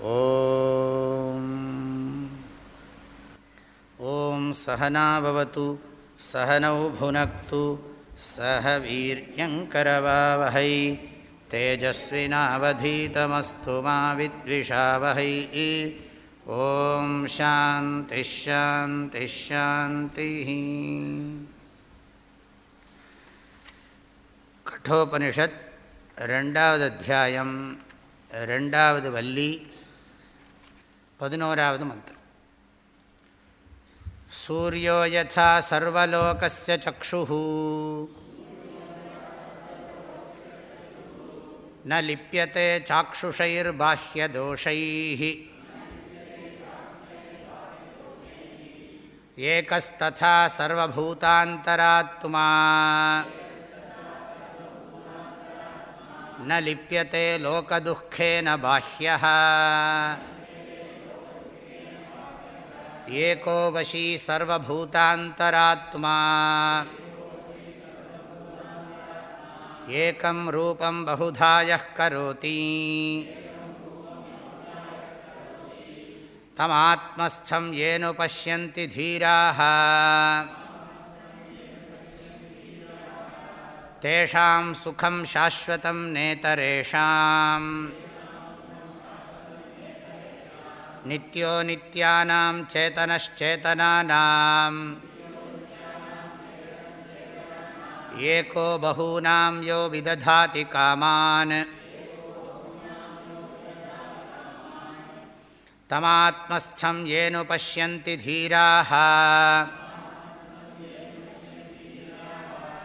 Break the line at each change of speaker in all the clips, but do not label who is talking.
ओं सहना भवतु सहनौ भुनक्तु सहवीर्यङ्करवावहै तेजस्विनावधीतमस्तु माविद्विषावहैः ॐ शान्तिशान्तिश्शान्तिः कठोपनिषत् रेण्डावदध्यायं रण्डावद्वल्ली। பதினோராவது மந்திரம் சூரியோ யதா சர்வலோகஸ்ய சக்ஷுः न लिप्यते चाक्षुषैर्बाह्यदोषैः एकस्तथा सर्वभूतान्तरात्मा न लिप्यते लोकदुःखेन बाह्यः एको वशी सर्वभूतान्तरात्मा एकं रूपं बहुधा यः करोति तमात्मस्थं येन पश्यन्ति धीराः तेषां सुखं शाश्वतं नेतरेषाम् नित्यो नित्यानां चेतनश्चेतनानाम् एको बहूनां यो विदधाति कामान् तमात्मस्थं येन पश्यन्ति धीराः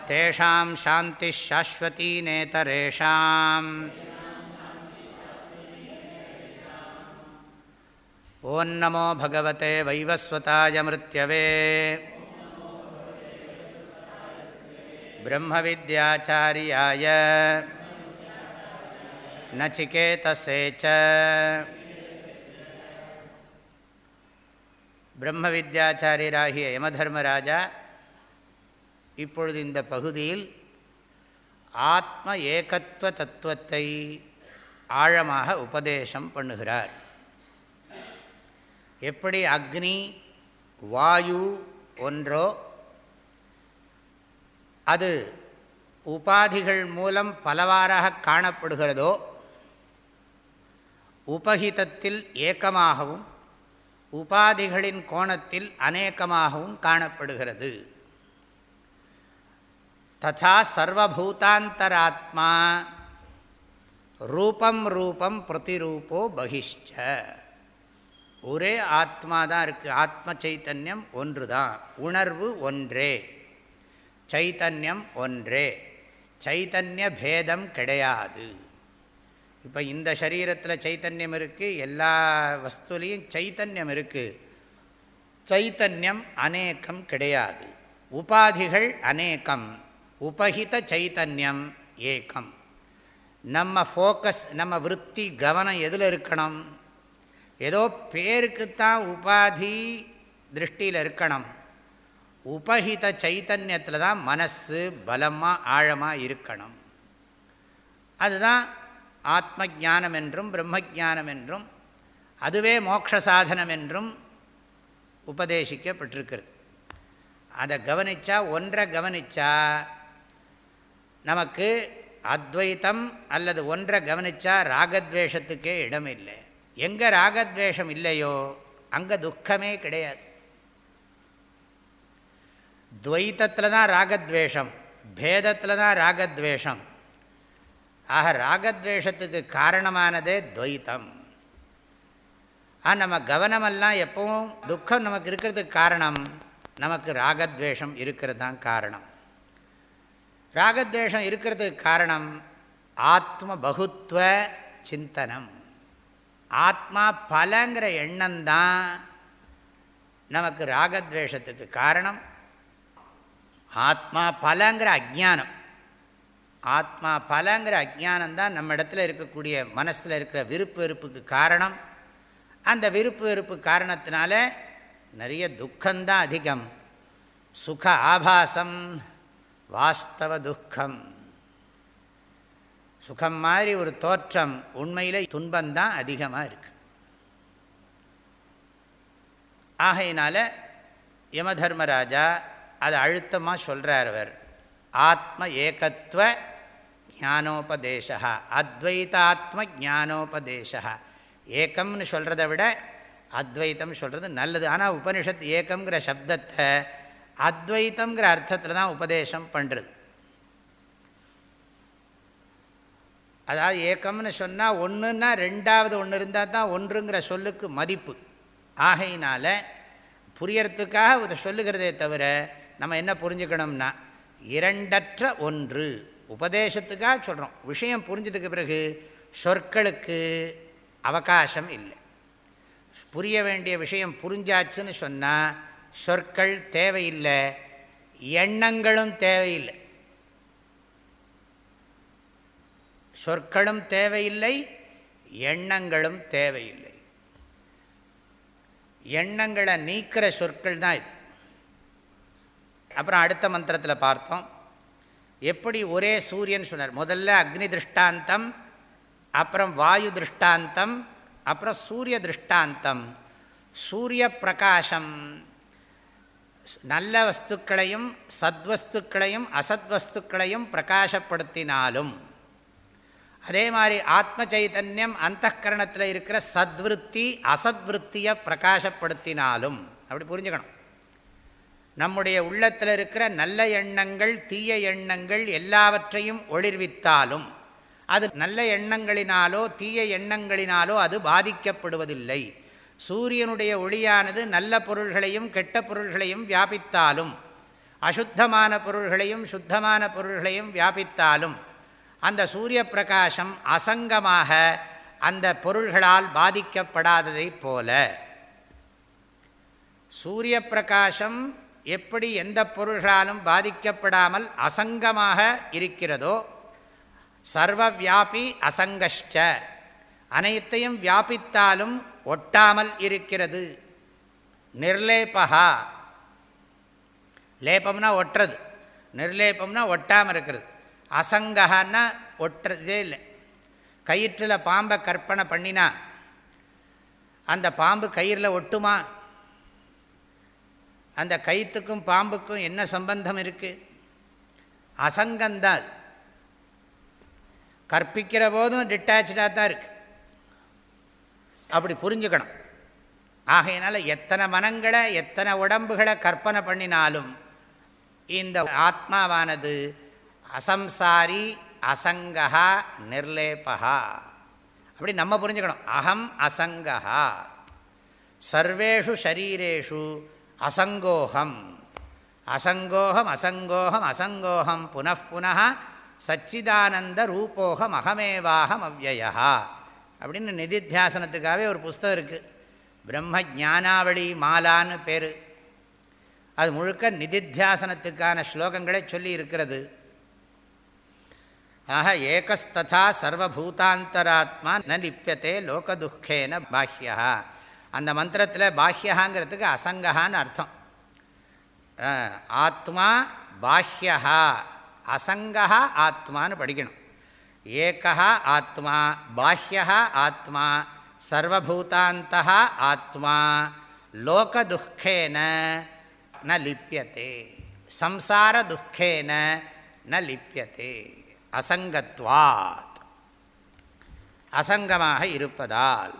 तेषां शान्तिः शाश्वती नेतरेषाम् ॐ नमो भगवते वैवस्वताय मृत्यवे ब्रह्मविद्याचार्याय नचिकेतसे च பிரம்மவித்யாச்சாரியராகிய யமதர்மராஜா இப்பொழுது இந்த பகுதியில் ஆத்ம ஏகத்துவ தத்துவத்தை ஆழமாக உபதேசம் பண்ணுகிறார் எப்படி அக்னி வாயு ஒன்றோ அது உபாதிகள் மூலம் பலவாறாக காணப்படுகிறதோ உபகிதத்தில் ஏக்கமாகவும் உபாதிகளின் கோணத்தில் அநேகமாகவும் காணப்படுகிறது. ததா சர்வபூதாந்தராத்மா ரூபம் ரூபம் பிரதிரூபோ பகிஷ்ட ஒரே ஆத்மா தான் இருக்குது ஆத்ம சைத்தன்யம் ஒன்று தான் உணர்வு ஒன்றே. சைத்தன்யம் ஒன்றே. சைத்தன்ய பேதம் கிடையாது. இப்போ இந்த சரீரத்தில் சைத்தன்யம் இருக்குது எல்லா வஸ்துலேயும் சைத்தன்யம் இருக்குது சைத்தன்யம் அநேக்கம் கிடையாது. உபாதிகள் அநேகம். உபகித சைத்தன்யம் ஏக்கம் நம்ம ஃபோக்கஸ் நம்ம விற்பி கவனம் எதில் இருக்கணும்? ஏதோ பேருக்குத்தான் உபாதி திருஷ்டியில் இருக்கணும். உபஹித சைத்தன்யத்தில் தான் மனசு பலமாக ஆழமாக இருக்கணும். அதுதான் ஆத்ம ஜானம் என்றும் பிரம்ம ஜானம் என்றும் அதுவே மோட்ச சாதனம் என்றும் உபதேசிக்கப்பட்டிருக்கிறது. அதை கவனித்தா ஒன்றை கவனித்தா நமக்கு அத்வைத்தம் அல்லது ஒன்றை கவனித்தா ராகத்வேஷத்துக்கே இடம் இல்லை எங்கே ராகத்வேஷம் இல்லையோ அங்கே துக்கமே கிடையாது. துவைத்தத்தில் தான் ராகத்வேஷம் பேதத்தில் தான் ராகத்வேஷம். ஆக ராகத்வேஷத்துக்கு காரணமானதே துவைத்தம். ஆ நம்ம கவனமெல்லாம் எப்பவும் துக்கம் நமக்கு இருக்கிறதுக்கு காரணம் நமக்கு ராகத்வேஷம் இருக்கிறது தான் காரணம். ராகத்வேஷம் இருக்கிறதுக்கு காரணம் ஆத்ம பகுத்துவ சிந்தனம். ஆத்மா பலங்கிற எண்ணம்தான் நமக்கு ராகத்வேஷத்துக்கு காரணம். ஆத்மா பலங்கிற அஜானம் ஆத்மா பலங்கிற அஜானந்தான் நம்ம இடத்துல இருக்கக்கூடிய மனசில் இருக்கிற விருப்பு வெறுப்புக்கு காரணம். அந்த விருப்பு வெறுப்பு காரணத்தினால நிறைய துக்கம்தான் அதிகம். சுக ஆபாசம் வாஸ்தவ துக்கம். சுகம் மாதிரி ஒரு தோற்றம் உண்மையில் துன்பந்தான் அதிகமாக இருக்குது ஆகையினால யமதர்மராஜா அதை அழுத்தமாக சொல்கிறார் அவர். ஆத்ம ஏகத்துவ ஞானோபதேசா அத்வைதாத்ம ஞானோபதேசா ஏக்கம்னு சொல்கிறத விட அத்வைத்தம் சொல்கிறது நல்லது. ஆனால் உபனிஷத் ஏக்கங்கிற சப்தத்தை அத்வைத்தங்கிற அர்த்தத்தில் தான் உபதேசம் பண்ணுறது அதாவது ஏக்கம்னு சொன்னால் ஒன்றுன்னா ரெண்டாவது ஒன்று இருந்தால் தான் ஒன்றுங்கிற சொல்லுக்கு மதிப்பு. ஆகையினால் புரியறதுக்காக இதை சொல்லுகிறதே தவிர நம்ம என்ன புரிஞ்சுக்கணும்னா இரண்டற்ற ஒன்று. உபதேசத்துக்காக சொல்கிறோம் விஷயம் புரிஞ்சதுக்கு பிறகு சொற்களுக்கு அவகாசம் இல்லை. புரிய வேண்டிய விஷயம் புரிஞ்சாச்சுன்னு சொன்னால் சொற்கள் தேவையில்லை எண்ணங்களும் தேவையில்லை. சொற்களும் தேவையில்லை எண்ணங்களும் தேவையில்லை. எண்ணங்களை நீக்கிற சொற்கள் தான் இது. அப்புறம் அடுத்த மந்திரத்தில் பார்த்தோம் எப்படி ஒரே சூரியன் சொன்னார் முதல்ல அக்னி திருஷ்டாந்தம் அப்புறம் வாயு திருஷ்டாந்தம் அப்புறம் சூரிய திருஷ்டாந்தம் சூரிய பிரகாசம். நல்ல வஸ்துக்களையும் சத்வஸ்துக்களையும் அசத்வஸ்துக்களையும் பிரகாசப்படுத்தினாலும் அதே மாதிரி ஆத்ம சைதன்யம் அந்த கரணத்தில் இருக்கிற சத்விருத்தி அசத்விருத்தியை பிரகாசப்படுத்தினாலும் அப்படி புரிஞ்சுக்கணும். நம்முடைய உள்ளத்தில் இருக்கிற நல்ல எண்ணங்கள் தீய எண்ணங்கள் எல்லாவற்றையும் ஒளிர்வித்தாலும் அது நல்ல எண்ணங்களினாலோ தீய எண்ணங்களினாலோ அது பாதிக்கப்படுவதில்லை. சூரியனுடைய ஒளியானது நல்ல பொருள்களையும் கெட்ட பொருள்களையும் வியாபித்தாலும் அசுத்தமான பொருள்களையும் சுத்தமான பொருள்களையும் வியாபித்தாலும் அந்த சூரிய பிரகாசம் அசங்கமாக அந்த பொருள்களால் பாதிக்கப்படாததை போல. சூரிய பிரகாசம் எப்படி எந்த பொருள்களாலும் பாதிக்கப்படாமல் அசங்கமாக இருக்கிறதோ சர்வ வியாபி அசங்கஷ்ட அனைத்தையும் வியாபித்தாலும் ஒட்டாமல் இருக்கிறது. நிர்லேபகா லேபம்னா ஒட்டுறது நிர்லேபம்னா ஒட்டாமல் இருக்கிறது. அசங்ககான்னா ஒட்டுறதே இல்லை. கயிற்றில் பாம்பை கற்பனை பண்ணினா அந்த பாம்பு கயிறில் ஒட்டுமா? அந்த கயிற்றுக்கும் பாம்புக்கும் என்ன சம்பந்தம் இருக்குது அசங்கந்தான். கற்பிக்கிற போதும் டிட்டாச்சாக தான் இருக்குது அப்படி புரிஞ்சுக்கணும். ஆகையினால எத்தனை மனங்களை எத்தனை உடம்புகளை கற்பனை பண்ணினாலும் இந்த ஆத்மாவானது அசம்சாரி அசங்கா நிர்லேபா அப்படி நம்ம புரிஞ்சுக்கணும். அகம் அசங்கா சர்வேஷு ஷரீரேஷு அசங்கோகம் அசங்கோகம் அசங்கோகம் அசங்கோகம் புனப்புன சச்சிதானந்த ரூபோகம் அகமேவாகம் அவ்வயா அப்படின்னு நிதித்தியாசனத்துக்காகவே ஒரு புஸ்தகம் இருக்குது பிரம்ம ஜானாவளி மாலான்னு பேர். அது முழுக்க நிதித்தியாசனத்துக்கான ஸ்லோகங்களை சொல்லி இருக்கிறது. ஆக ஏகஸ்ததா சர்வபூதாந்தராத்மா ந லிப்பியத்தே லோகதுக்கேன பாஹ்யா அந்த மந்திரத்தில் பாஹ்யகாங்கிறதுக்கு அசங்ககான்னு அர்த்தம். ஆத்மா பாஹ்யா அசங்கா ஆத்மான்னு படிக்கணும். ஏகா ஆத்மா பாஹ்யா ஆத்மா சர்வபூதாந்த ஆத்மா லோகதுக்கேன ந லிப்பியத்தே சம்சார துக்கேன ந லிப்பியத்தே அசங்கத்வாத். அசங்கமாக இருப்பதால்.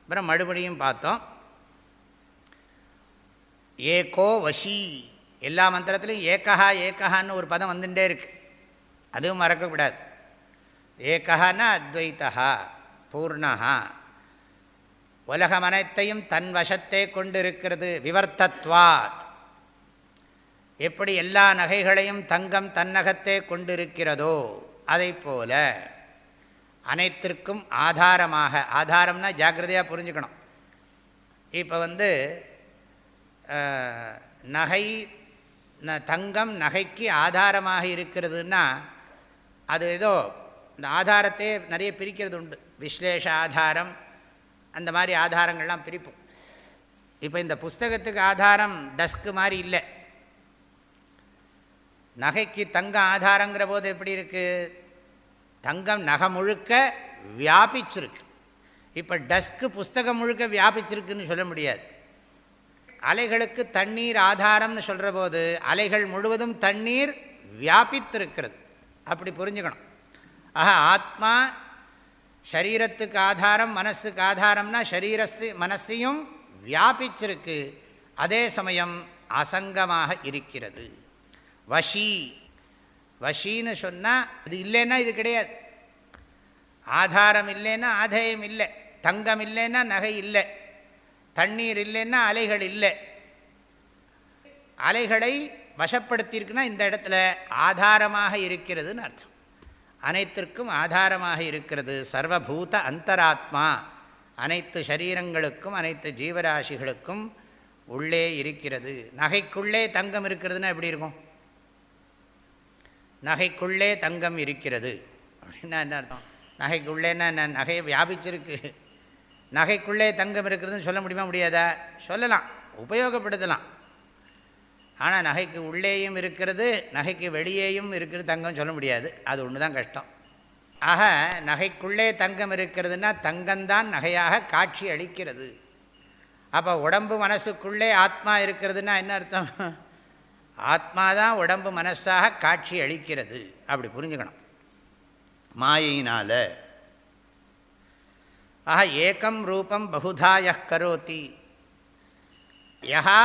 அப்புறம் மறுபடியும் பார்த்தோம். ஏகோ வஷி. எல்லா மந்திரத்துலையும் ஏக்கஹா ஏக்கஹான்னு ஒரு பதம் வந்துட்டே இருக்கு. அதுவும் மறக்கக்கூடாது ஏக்கஹான்னா அத்வைத்தா பூர்ணஹா. உலகம் அனைத்தையும் தன் வசத்தை கொண்டிருக்கிறது விவர்த்தத்வாத். எப்படி எல்லா நகைகளையும் தங்கம் தன்னகத்தே கொண்டிருக்கிறதோ அதை போல அனைத்திற்கும் ஆதாரமாக ஆதாரம்னா ஜாக்கிரதையாக புரிஞ்சுக்கணும். இப்போ வந்து நகை தங்கம் நகைக்கு ஆதாரமாக இருக்கிறதுன்னா அது ஏதோ இந்த ஆதாரத்தை நிறைய பிரிக்கிறது உண்டு. விஸ்லேஷ ஆதாரம் அந்த மாதிரி ஆதாரங்கள்லாம் பிரிப்போம். இப்போ இந்த புஸ்தகத்துக்கு ஆதாரம் டஸ்க்கு மாதிரி இல்லை. நகைக்கு தங்கம் ஆதாரங்கிற போது எப்படி இருக்குது தங்கம் நகை முழுக்க வியாபிச்சிருக்கு. இப்போ டஸ்க்கு புஸ்தகம் முழுக்க வியாபிச்சிருக்குன்னு சொல்ல முடியாது. அலைகளுக்கு தண்ணீர் ஆதாரம்னு சொல்கிற போது அலைகள் முழுவதும் தண்ணீர் வியாபித்திருக்கிறது. அப்படி புரிஞ்சுக்கணும். ஆக ஆத்மா சரீரத்துக்கு ஆதாரம் மனசுக்கு ஆதாரம்னா சரீரஸு மனசையும் வியாபிச்சிருக்கு. அதே சமயம் அசங்கமாக இருக்கிறது. வஷி. வஷின்னு சொன்னால் இது இல்லைன்னா இது கிடையாது. ஆதாரம் இல்லைன்னா ஆதாயம் இல்லை. தங்கம் இல்லைன்னா நகை இல்லை. தண்ணீர் இல்லைன்னா அலைகள் இல்லை. அலைகளை வசப்படுத்தியிருக்குன்னா இந்த இடத்துல ஆதாரமாக இருக்கிறதுன்னு அர்த்தம். அனைத்திற்கும் ஆதாரமாக இருக்கிறது. சர்வபூத அந்தராத்மா. அனைத்து சரீரங்களுக்கும் அனைத்து ஜீவராசிகளுக்கும் உள்ளே இருக்கிறது. நகைக்குள்ளே தங்கம் இருக்கிறதுனா எப்படி இருக்கும்? நகைக்குள்ளே தங்கம் இருக்கிறது. அப்படின்னா என்ன அர்த்தம்? நகைக்குள்ளேன்னா என்ன நகையை வியாபிச்சிருக்கு. நகைக்குள்ளே தங்கம் இருக்கிறதுன்னு சொல்ல முடியுமா முடியாதா? சொல்லலாம் உபயோகப்படுத்தலாம். ஆனால் நகைக்கு உள்ளேயும் இருக்கிறது நகைக்கு வெளியேயும் இருக்கிறது தங்கம் சொல்ல முடியாது. அது ஒன்று தான் கஷ்டம். ஆக நகைக்குள்ளே தங்கம் இருக்கிறதுனா தங்கம்தான் நகையாக காட்சி அளிக்கிறது. அப்போ உடம்பு மனசுக்குள்ளே ஆத்மா இருக்கிறதுனா என்ன அர்த்தம்? ஆத்மா தான் உடம்பு மனசாக காட்சி அளிக்கிறது. அப்படி புரிஞ்சுக்கணும். மாயினால் ஆஹா ஏக்கம் ரூபம் பகுதாய கரோத்தி யா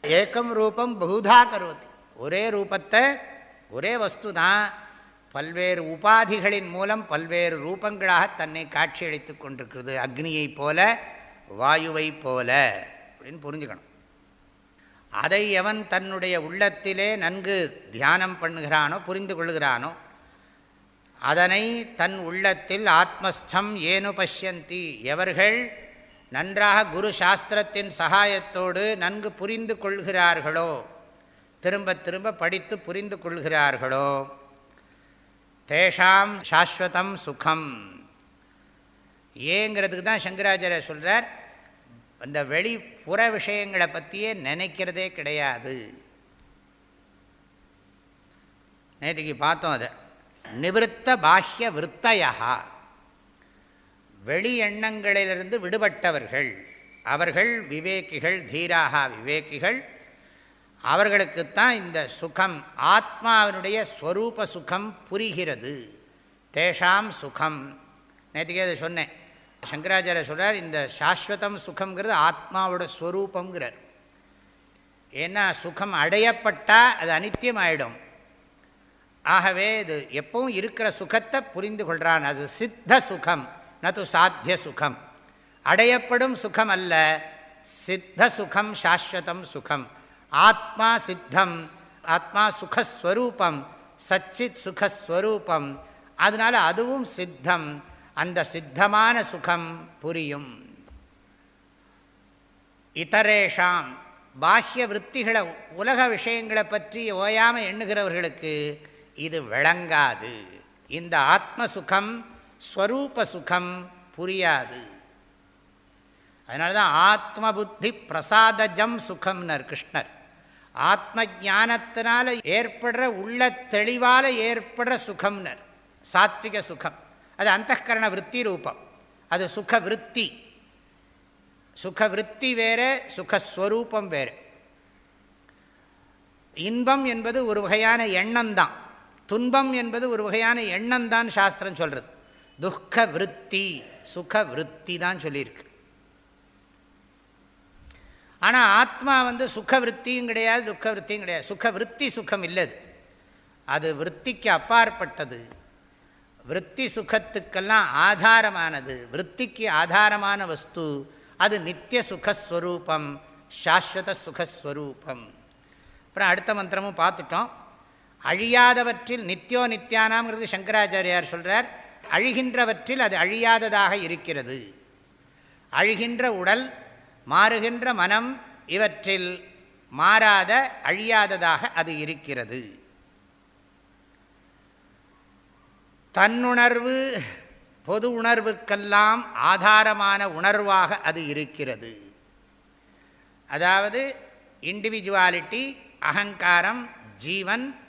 ஏக்கம் ரூபம் பகுதா கரோத்தி ஒரே ரூபத்தை ஒரே வஸ்து தான் பல்வேறு உபாதிகளின் மூலம் பல்வேறு ரூபங்களாக தன்னை காட்சியளித்து கொண்டிருக்கிறது. அக்னியைப் போல வாயுவைப் போல. அப்படின்னு புரிஞ்சுக்கணும். அதை எவன் தன்னுடைய உள்ளத்திலே நன்கு தியானம் பண்ணுகிறானோ புரிந்து கொள்கிறானோ அதனை தன் உள்ளத்தில் ஆத்மஸ்தம் ஏனு பஷ்யந்தி. எவர்கள் நன்றாக குரு சாஸ்திரத்தின் சகாயத்தோடு நன்கு புரிந்து கொள்கிறார்களோ திரும்ப திரும்ப படித்து புரிந்து கொள்கிறார்களோ தேஷாம் சாஸ்வதம் சுகம். ஏங்கிறதுக்கு தான் சங்கராச்சாரிய சொல்கிறார் அந்த வெளி புற விஷயங்களை பற்றியே நினைக்கிறதே கிடையாது. நேற்றுக்கு பார்த்தோம் அதை. நிவிற்த்த பாஹ்ய விற்த்தையா வெளி எண்ணங்களிலிருந்து விடுபட்டவர்கள் அவர்கள் விவேக்கிகள் தீராக விவேக்கிகள் அவர்களுக்குத்தான் இந்த சுகம் ஆத்மாவினுடைய ஸ்வரூப சுகம் புரிகிறது. தேஷாம் சுகம். நேற்றுக்கே அதை சொன்னேன். சங்கராச்சாரிய சொல்கிறார் இந்த சாஸ்வதம் சுகங்கிறது ஆத்மாவோட ஸ்வரூபங்கிறார் ஏன்னா சுகம் அடையப்பட்டால் அது அனித்தியம் ஆகிடும் ஆகவே இது எப்பவும் இருக்கிற சுகத்தை புரிந்து கொள்கிறான் அது சித்த சுகம் நது சாத்திய சுகம். அடையப்படும் சுகம் அல்ல சித்த சுகம் சாஸ்வதம் சுகம். ஆத்மா சித்தம் ஆத்மா சுகஸ்வரூபம் சச்சித் சுகஸ்வரூபம். அதனால் அதுவும் சித்தம் அந்த சித்தமான சுகம் புரியும். இதரேஷாம் பாஹ்ய விற்த்திகளை உலக விஷயங்களை பற்றி ஓயாமல் எண்ணுகிறவர்களுக்கு இது விளங்காது. இந்த ஆத்ம சுகம் ஸ்வரூப சுகம் புரியாது. அதனால தான் ஆத்ம புத்தி பிரசாதஜம் சுகம்னர் கிருஷ்ணர். ஆத்ம ஜானத்தினால ஏற்படுற உள்ள தெளிவால் ஏற்படுற சுகம்னர் சாத்விக சுகம். அது அந்தகரண விற்பி ரூபம். அது சுக விற்பி சுக விற்பி வேறு சுகஸ்வரூபம் வேறு. இன்பம் என்பது ஒரு வகையான எண்ணம் தான் துன்பம் என்பது ஒரு வகையான எண்ணம் தான் சாஸ்திரம் சொல்கிறது துக்க விற்பி சுக விற்பி தான் சொல்லியிருக்கு. ஆனால் ஆத்மா வந்து சுக விற்த்தியும் கிடையாது துக்க விற்த்தியும் கிடையாது. சுக விற்பி சுகம் இல்லது. அது விற்த்திக்கு அப்பாற்பட்டது. விற்பி சுகத்துக்கெல்லாம் ஆதாரமானது. விற்த்திக்கு ஆதாரமான வஸ்து அது நித்திய சுகஸ்வரூபம் சாஸ்வத சுகஸ்வரூபம். அப்புறம் அடுத்த மந்திரமும் பார்த்துட்டோம். அழியாதவற்றில் நித்தியோ நித்தியானாம்ங்கிறது சங்கராச்சாரியார் சொல்கிறார் அழிகின்றவற்றில் அது அழியாததாக இருக்கிறது. அழிகின்ற உடல் மாறுகின்ற மனம் இவற்றில் மாறாத அழியாததாக அது இருக்கிறது. தன்னுணர்வு பொது உணர்வுக்கெல்லாம் ஆதாரமான உணர்வாக அது இருக்கிறது. அதாவது இண்டிவிஜுவாலிட்டி அகங்காரம் ஜீவன்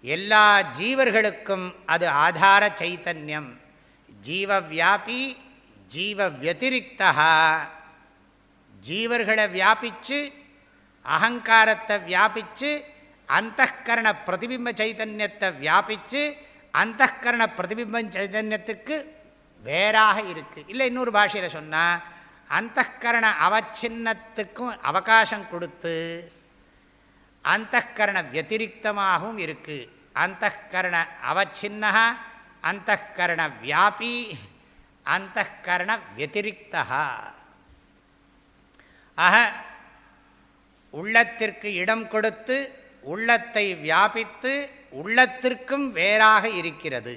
எல்லா ஜீவர்களுக்கும் அது ஆதார சைத்தன்யம். ஜீவவியாபி ஜீவ வத்திரிகா ஜீவர்களை வியாபித்து அகங்காரத்தை வியாபித்து அந்தகரண பிரதிபிம்ப சைத்தன்யத்தை வியாபித்து அந்தகரண பிரதிபிம்பம் சைதன்யத்துக்கு வேறாக இருக்குது இல்லை இன்னொரு பாஷையில் சொன்னால் அந்தகரண அவச்சின்னத்துக்கும் அவகாசம் கொடுத்து அந்தகரண வத்திரிகமாகவும் இருக்குது அந்தகரண அவச்சின்னா அந்தகரண வியாபி அந்தகரண வத்திரிகா ஆக உள்ளத்திற்கு இடம் கொடுத்து உள்ளத்தை வியாபித்து உள்ளத்திற்கும் வேறாக இருக்கிறது.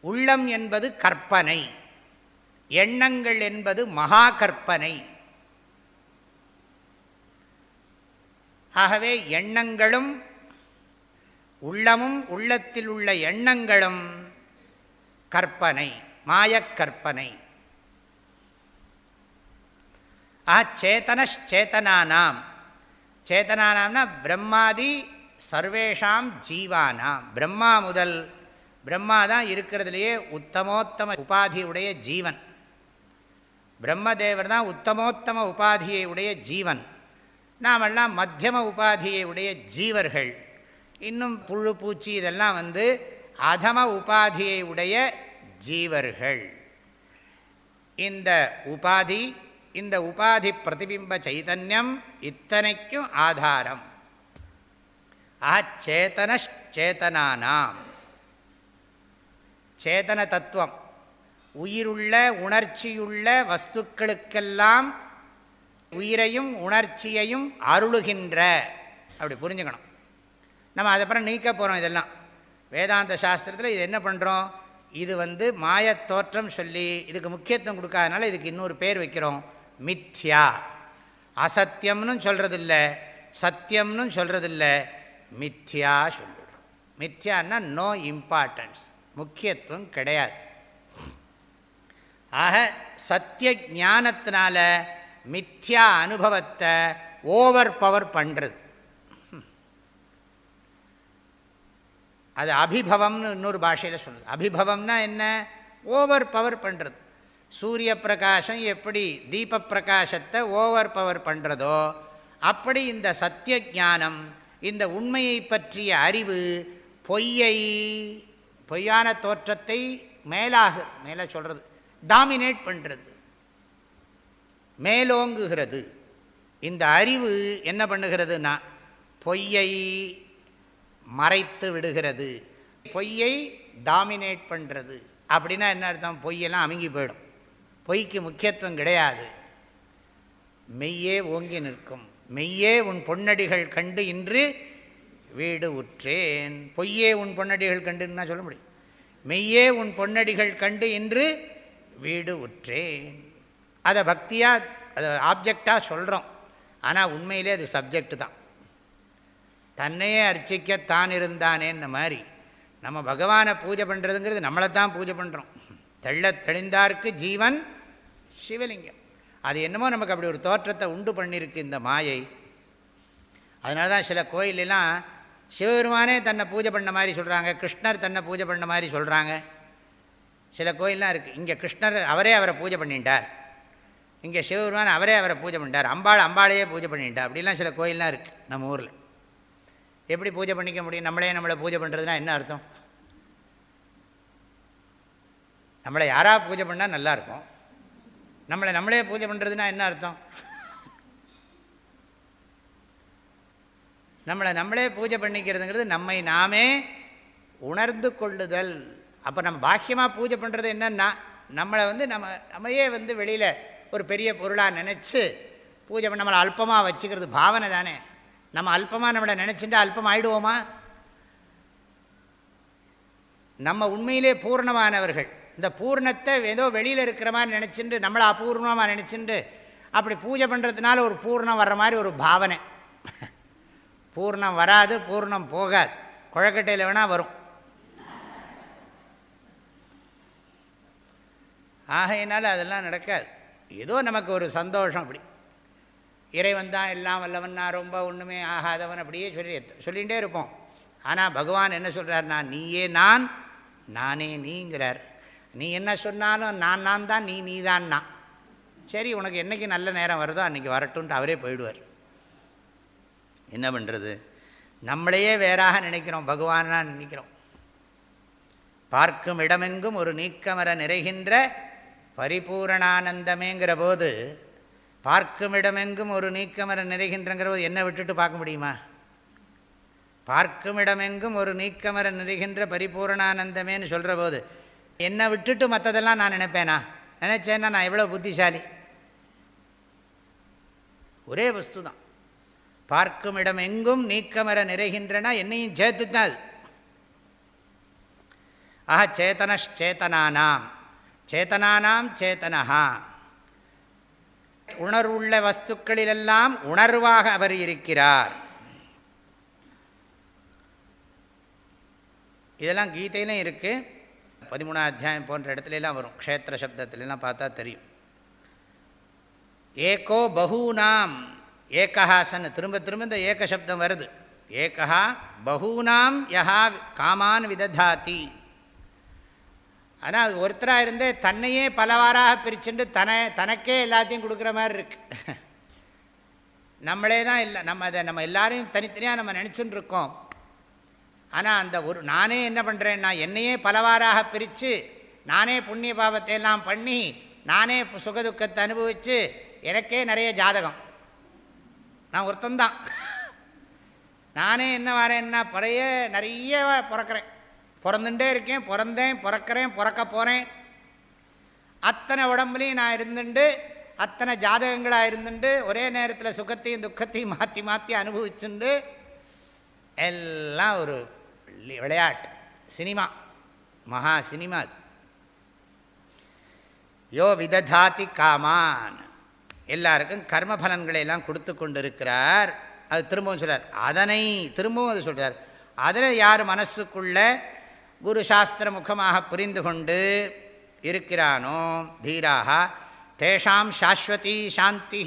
உள்ளம் என்பது கற்பனை. எண்ணங்கள் என்பது மகா கற்பனை ஆகவே எண்ணங்களும் உள்ளமும் உள்ளத்தில் உள்ள எண்ணங்களும் கற்பனை மாயக்கற்பனை. ஆ சேத்தனச்சேத்தனானாம் சேத்தனானாம்னா பிரம்மாதி சர்வேஷாம் ஜீவானாம். பிரம்மா முதல் பிரம்மா தான் இருக்கிறதுலையே உத்தமோத்தம உபாதி உடைய ஜீவன். பிரம்மதேவர் தான் உத்தமோத்தம உபாதியை உடைய ஜீவன். நாமெல்லாம் மத்தியம உபாதியை உடைய ஜீவர்கள். இன்னும் புழு பூச்சி இதெல்லாம் வந்து அதம உபாதியை உடைய ஜீவர்கள். இந்த உபாதி இந்த உபாதி பிரதிபிம்ப சைதன்யம் இத்தனைக்கும் ஆதாரம். ஆச்சேதனச்சேதனானாம் சேதன தத்துவம். உயிருள்ள உணர்ச்சியுள்ள வஸ்துக்களுக்கெல்லாம் உயிரையும் உணர்ச்சியையும் அருளுகின்ற. அப்படி புரிஞ்சுக்கணும். நம்ம அதுக்கப்புறம் நீக்க போகிறோம் இதெல்லாம். வேதாந்த சாஸ்திரத்தில் இது என்ன பண்ணுறோம் இது வந்து மாயத் தோற்றம் சொல்லி இதுக்கு முக்கியத்துவம் கொடுக்காதனால இதுக்கு இன்னொரு பேர் வைக்கிறோம். மித்யா. அசத்தியம்னு சொல்கிறதில்ல சத்தியம்னு சொல்கிறதில்ல மித்யா சொல்லிடுறோம் மித்யான்னா நோ இம்பார்ட்டன்ஸ் முக்கியத்துவம் கிடையாது. ஆக சத்திய ஞானத்தினால மித்யா அனுபவத்தை ஓவர் பவர் பண்ணுறது அது அபிபவம்னு இன்னொரு பாஷையில் சொல்லுது. அபிபவம்னா என்ன? ஓவர் பவர் பண்ணுறது சூரிய பிரகாசம் எப்படி தீப பிரகாசத்தை ஓவர் பவர் பண்ணுறதோ அப்படி இந்த சத்திய ஞானம் இந்த உண்மையை பற்றிய அறிவு பொய்யை பொய்யான தோற்றத்தை மேலாக மேலே சொல்கிறது டாமினேட் பண்ணுறது மேலோங்குகிறது. இந்த அறிவு என்ன பண்ணுகிறதுனா பொய்யை மறைத்து விடுகிறது. பொய்யை டாமினேட் பண்ணுறது அப்படின்னா என்ன அர்த்தம்? பொய்யெல்லாம் அமுங்கி போயிடும். பொய்க்கு முக்கியத்துவம் கிடையாது. மெய்யே ஓங்கி நிற்கும். மெய்யே உன் பொன்னடிகள் கண்டு இன்று வீடு உற்றேன். பொய்யே உன் பொன்னடிகள் கண்டுன்னா சொல்ல முடியும். மெய்யே உன் பொன்னடிகள் கண்டு இன்று வீடு உற்றேன். அதை பக்தியாக அதை ஆப்ஜெக்டாக சொல்கிறோம் ஆனால் உண்மையிலே அது சப்ஜெக்ட் தான். தன்னையே அர்ச்சிக்க தான் இருந்தானேன்ன மாதிரி. நம்ம பகவானை பூஜை பண்ணுறதுங்கிறது நம்மளை தான் பூஜை பண்ணுறோம் தெள்ள தெளிந்தார்க்கு ஜீவன் சிவலிங்கம். அது என்னமோ நமக்கு அப்படி ஒரு தோற்றத்தை உண்டு பண்ணியிருக்கு இந்த மாயை. அதனால தான் சில கோயிலெலாம் சிவபெருமானே தன்னை பூஜை பண்ண மாதிரி சொல்கிறாங்க கிருஷ்ணர் தன்னை பூஜை பண்ண மாதிரி சொல்கிறாங்க சில கோயிலெலாம் இருக்குது இங்கே கிருஷ்ணர் அவரே அவரை பூஜை பண்ணிட்டார். இங்கே சிவபெருமான் அவரே அவரை பூஜை பண்ணிட்டார். அம்பாள் அம்பாளையே பூஜை பண்ணிட்டார். அப்படிலாம் சில கோயிலெலாம் இருக்குது நம்ம ஊரில். எப்படி பூஜை பண்ணிக்க முடியும்? நம்மளே நம்மளை பூஜை பண்ணுறதுனா என்ன அர்த்தம்? நம்மளை யாராக பூஜை பண்ணால் நல்லாயிருக்கும் நம்மளை நம்மளே பூஜை பண்ணுறதுனா என்ன அர்த்தம்? நம்மளை நம்மளே பூஜை பண்ணிக்கிறதுங்கிறது நம்மை நாமே உணர்ந்து கொள்ளுதல். அப்போ நம்ம பாக்கியமாக பூஜை பண்ணுறது என்னன்னா நம்மளை வந்து நம்ம நம்மையே வந்து வெளியில் ஒரு பெரிய பொருளாக நினச்சி பூஜை பண்ண நம்மளை அல்பமாக வச்சுக்கிறது பாவனை தானே? நம்ம அல்பமாக நம்மளை நினச்சிட்டு அல்பம் ஆயிடுவோமா? நம்ம உண்மையிலே பூர்ணமானவர்கள். இந்த பூர்ணத்தை ஏதோ வெளியில் இருக்கிற மாதிரி நினச்சிண்டு நம்மளை அபூர்ணமாக நினச்சிண்டு அப்படி பூஜை பண்ணுறதுனால ஒரு பூர்ணம் வர்ற மாதிரி ஒரு பாவனை. பூர்ணம் வராது பூர்ணம் போகாது. குழக்கட்டையில் வேணால் வரும். ஆகையினால அதெல்லாம் நடக்காது. ஏதோ நமக்கு ஒரு சந்தோஷம் அப்படி. இறைவன் தான் எல்லாம் வல்லவன்னா ரொம்ப ஒன்றுமே ஆகாதவன் அப்படியே சொல்லி சொல்லிகிட்டே இருப்போம். ஆனால் பகவான் என்ன சொல்கிறார் நான் நீயே நான் நானே நீங்கிறார். நீ என்ன சொன்னாலும் நான் நான் தான் நீ நீ தான் நான். சரி உனக்கு என்றைக்கு நல்ல நேரம் வருதோ அன்றைக்கி வரட்டும்ன்ட்டு அவரே போயிடுவார். என்ன பண்ணுறது நம்மளையே வேறாக நினைக்கிறோம் பகவானாக நினைக்கிறோம். பார்க்கும் இடமெங்கும் ஒரு நீக்கமர நிறைகின்ற பரிபூரணானந்தமேங்கிற போது பார்க்கும் இடமெங்கும் ஒரு நீக்கமர நிறைகின்றங்கிற போது என்ன விட்டுட்டு பார்க்க முடியுமா? பார்க்கும் இடமெங்கும் ஒரு நீக்கமர நிறைகின்ற பரிபூரணானந்தமேன்னு சொல்கிற போது என்னை விட்டுட்டு மற்றதெல்லாம் நான் நினைப்பேனா? நினச்சேன்னா நான் எவ்வளோ புத்திசாலி? ஒரே வஸ்து தான் பார்க்கும் இடம் எங்கும் நீக்கமர நிறைகின்றன என்னையும் சேர்த்து தான் அது ஆஹா சேத்தனச்சேதனானாம் சேத்தனானாம் சேத்தனஹா. உணர்வுள்ள வஸ்துக்களிலெல்லாம் உணர்வாக அவர் இருக்கிறார். இதெல்லாம் கீதையிலும் இருக்குது பதிமூணாம் அத்தியாயம் போன்ற இடத்துலலாம் வரும். க்ஷேத்திர சப்தத்துலலாம் பார்த்தா தெரியும். ஏகோ பகூனாம் ஏகஹாசன் திரும்ப திரும்ப இந்த ஏக சப்தம் வருது. ஏகா பகூனாம் யஹா காமான் விததாத்தி ஆனால் ஒருத்தராக இருந்தே தன்னையே பலவாறாக பிரிச்சுட்டு தன தனக்கே எல்லாத்தையும் கொடுக்குற மாதிரி இருக்கு. நம்மளே தான் இல்லை நம்ம அதை நம்ம எல்லாரையும் தனித்தனியாக நம்ம நினச்சின்னு இருக்கோம். ஆனால் அந்த ஒரு நானே என்ன பண்ணுறேன்னா என்னையே பலவாறாக பிரித்து நானே புண்ணிய பாவத்தை எல்லாம் பண்ணி நானே சுகதுக்கத்தை அனுபவித்து எனக்கே நிறைய ஜாதகம். நான் ஒருத்தந்தான். நானே என்ன வரேன்னா பறைய நிறைய பிறக்கிறேன். பிறந்துட்டே இருக்கேன் பிறந்தேன் பிறக்கிறேன் பிறக்க போகிறேன் அத்தனை உடம்புலையும் நான் இருந்துட்டு அத்தனை ஜாதகங்களாக இருந்துட்டு ஒரே நேரத்தில் சுகத்தையும் துக்கத்தையும் மாற்றி மாற்றி அனுபவிச்சுண்டு எல்லாம் ஒரு விளையாட்டு சினிமா மகா சினிமா அது. யோ விததாதி காமான். எல்லாருக்கும் கர்ம பலன்களை எல்லாம் கொடுத்து கொண்டிருக்கிறார். அது திரும்பவும் சொல்கிறார் அதனை திரும்பவும் அது சொல்கிறார் அதனை யார் மனசுக்குள்ள குரு சாஸ்திர முகமாக புரிந்து கொண்டு இருக்கிறானோ தீராக தேஷாம் சாஸ்வதி சாந்தி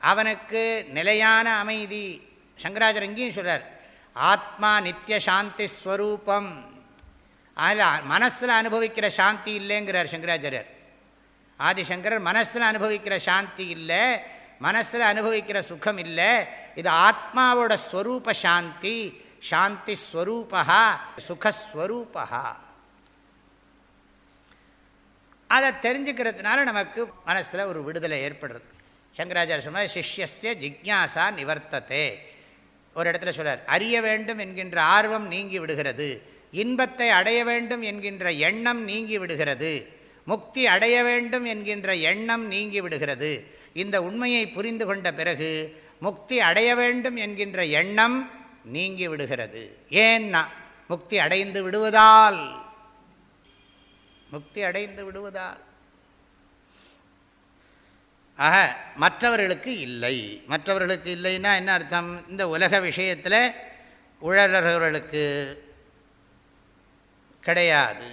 அவனுக்கு நிலையான அமைதி. சங்கராச்சார இங்கேயும் சொல்கிறார் ஆத்மா நித்திய சாந்தி ஸ்வரூபம். அதில் மனசில் அனுபவிக்கிற சாந்தி இல்லைங்கிறார் சங்கராச்சாரியர். ஆதிசங்கரர் மனசில் அனுபவிக்கிற சாந்தி இல்லை மனசில் அனுபவிக்கிற சுகம் இல்லை இது ஆத்மாவோட ஸ்வரூப சாந்தி சாந்தி ஸ்வரூபா சுகஸ்வரூபா அதை தெரிஞ்சுக்கிறதுனால நமக்கு மனசில் ஒரு விடுதலை ஏற்படுறது சங்கராச்சாரிய சொன்னால் சிஷ்யசிய ஜிக்யாசா நிவர்த்தத்தை ஒரு இடத்துல சொல்கிறார் அறிய வேண்டும் என்கின்ற ஆர்வம் நீங்கி விடுகிறது. இன்பத்தை அடைய வேண்டும் என்கின்ற எண்ணம் நீங்கி விடுகிறது. முக்தி அடைய வேண்டும் என்கின்ற எண்ணம் நீங்கி விடுகிறது. இந்த உண்மையை புரிந்து கொண்ட பிறகு முக்தி அடைய வேண்டும் என்கின்ற எண்ணம் நீங்கி விடுகிறது. ஏன்னா முக்தி அடைந்து விடுவதால் முக்தி அடைந்து விடுவதால் ஆக மற்றவர்களுக்கு இல்லை. மற்றவர்களுக்கு இல்லைன்னா என்ன அர்த்தம்? இந்த உலக விஷயத்தில் உழலர்களுக்கு கிடையாது.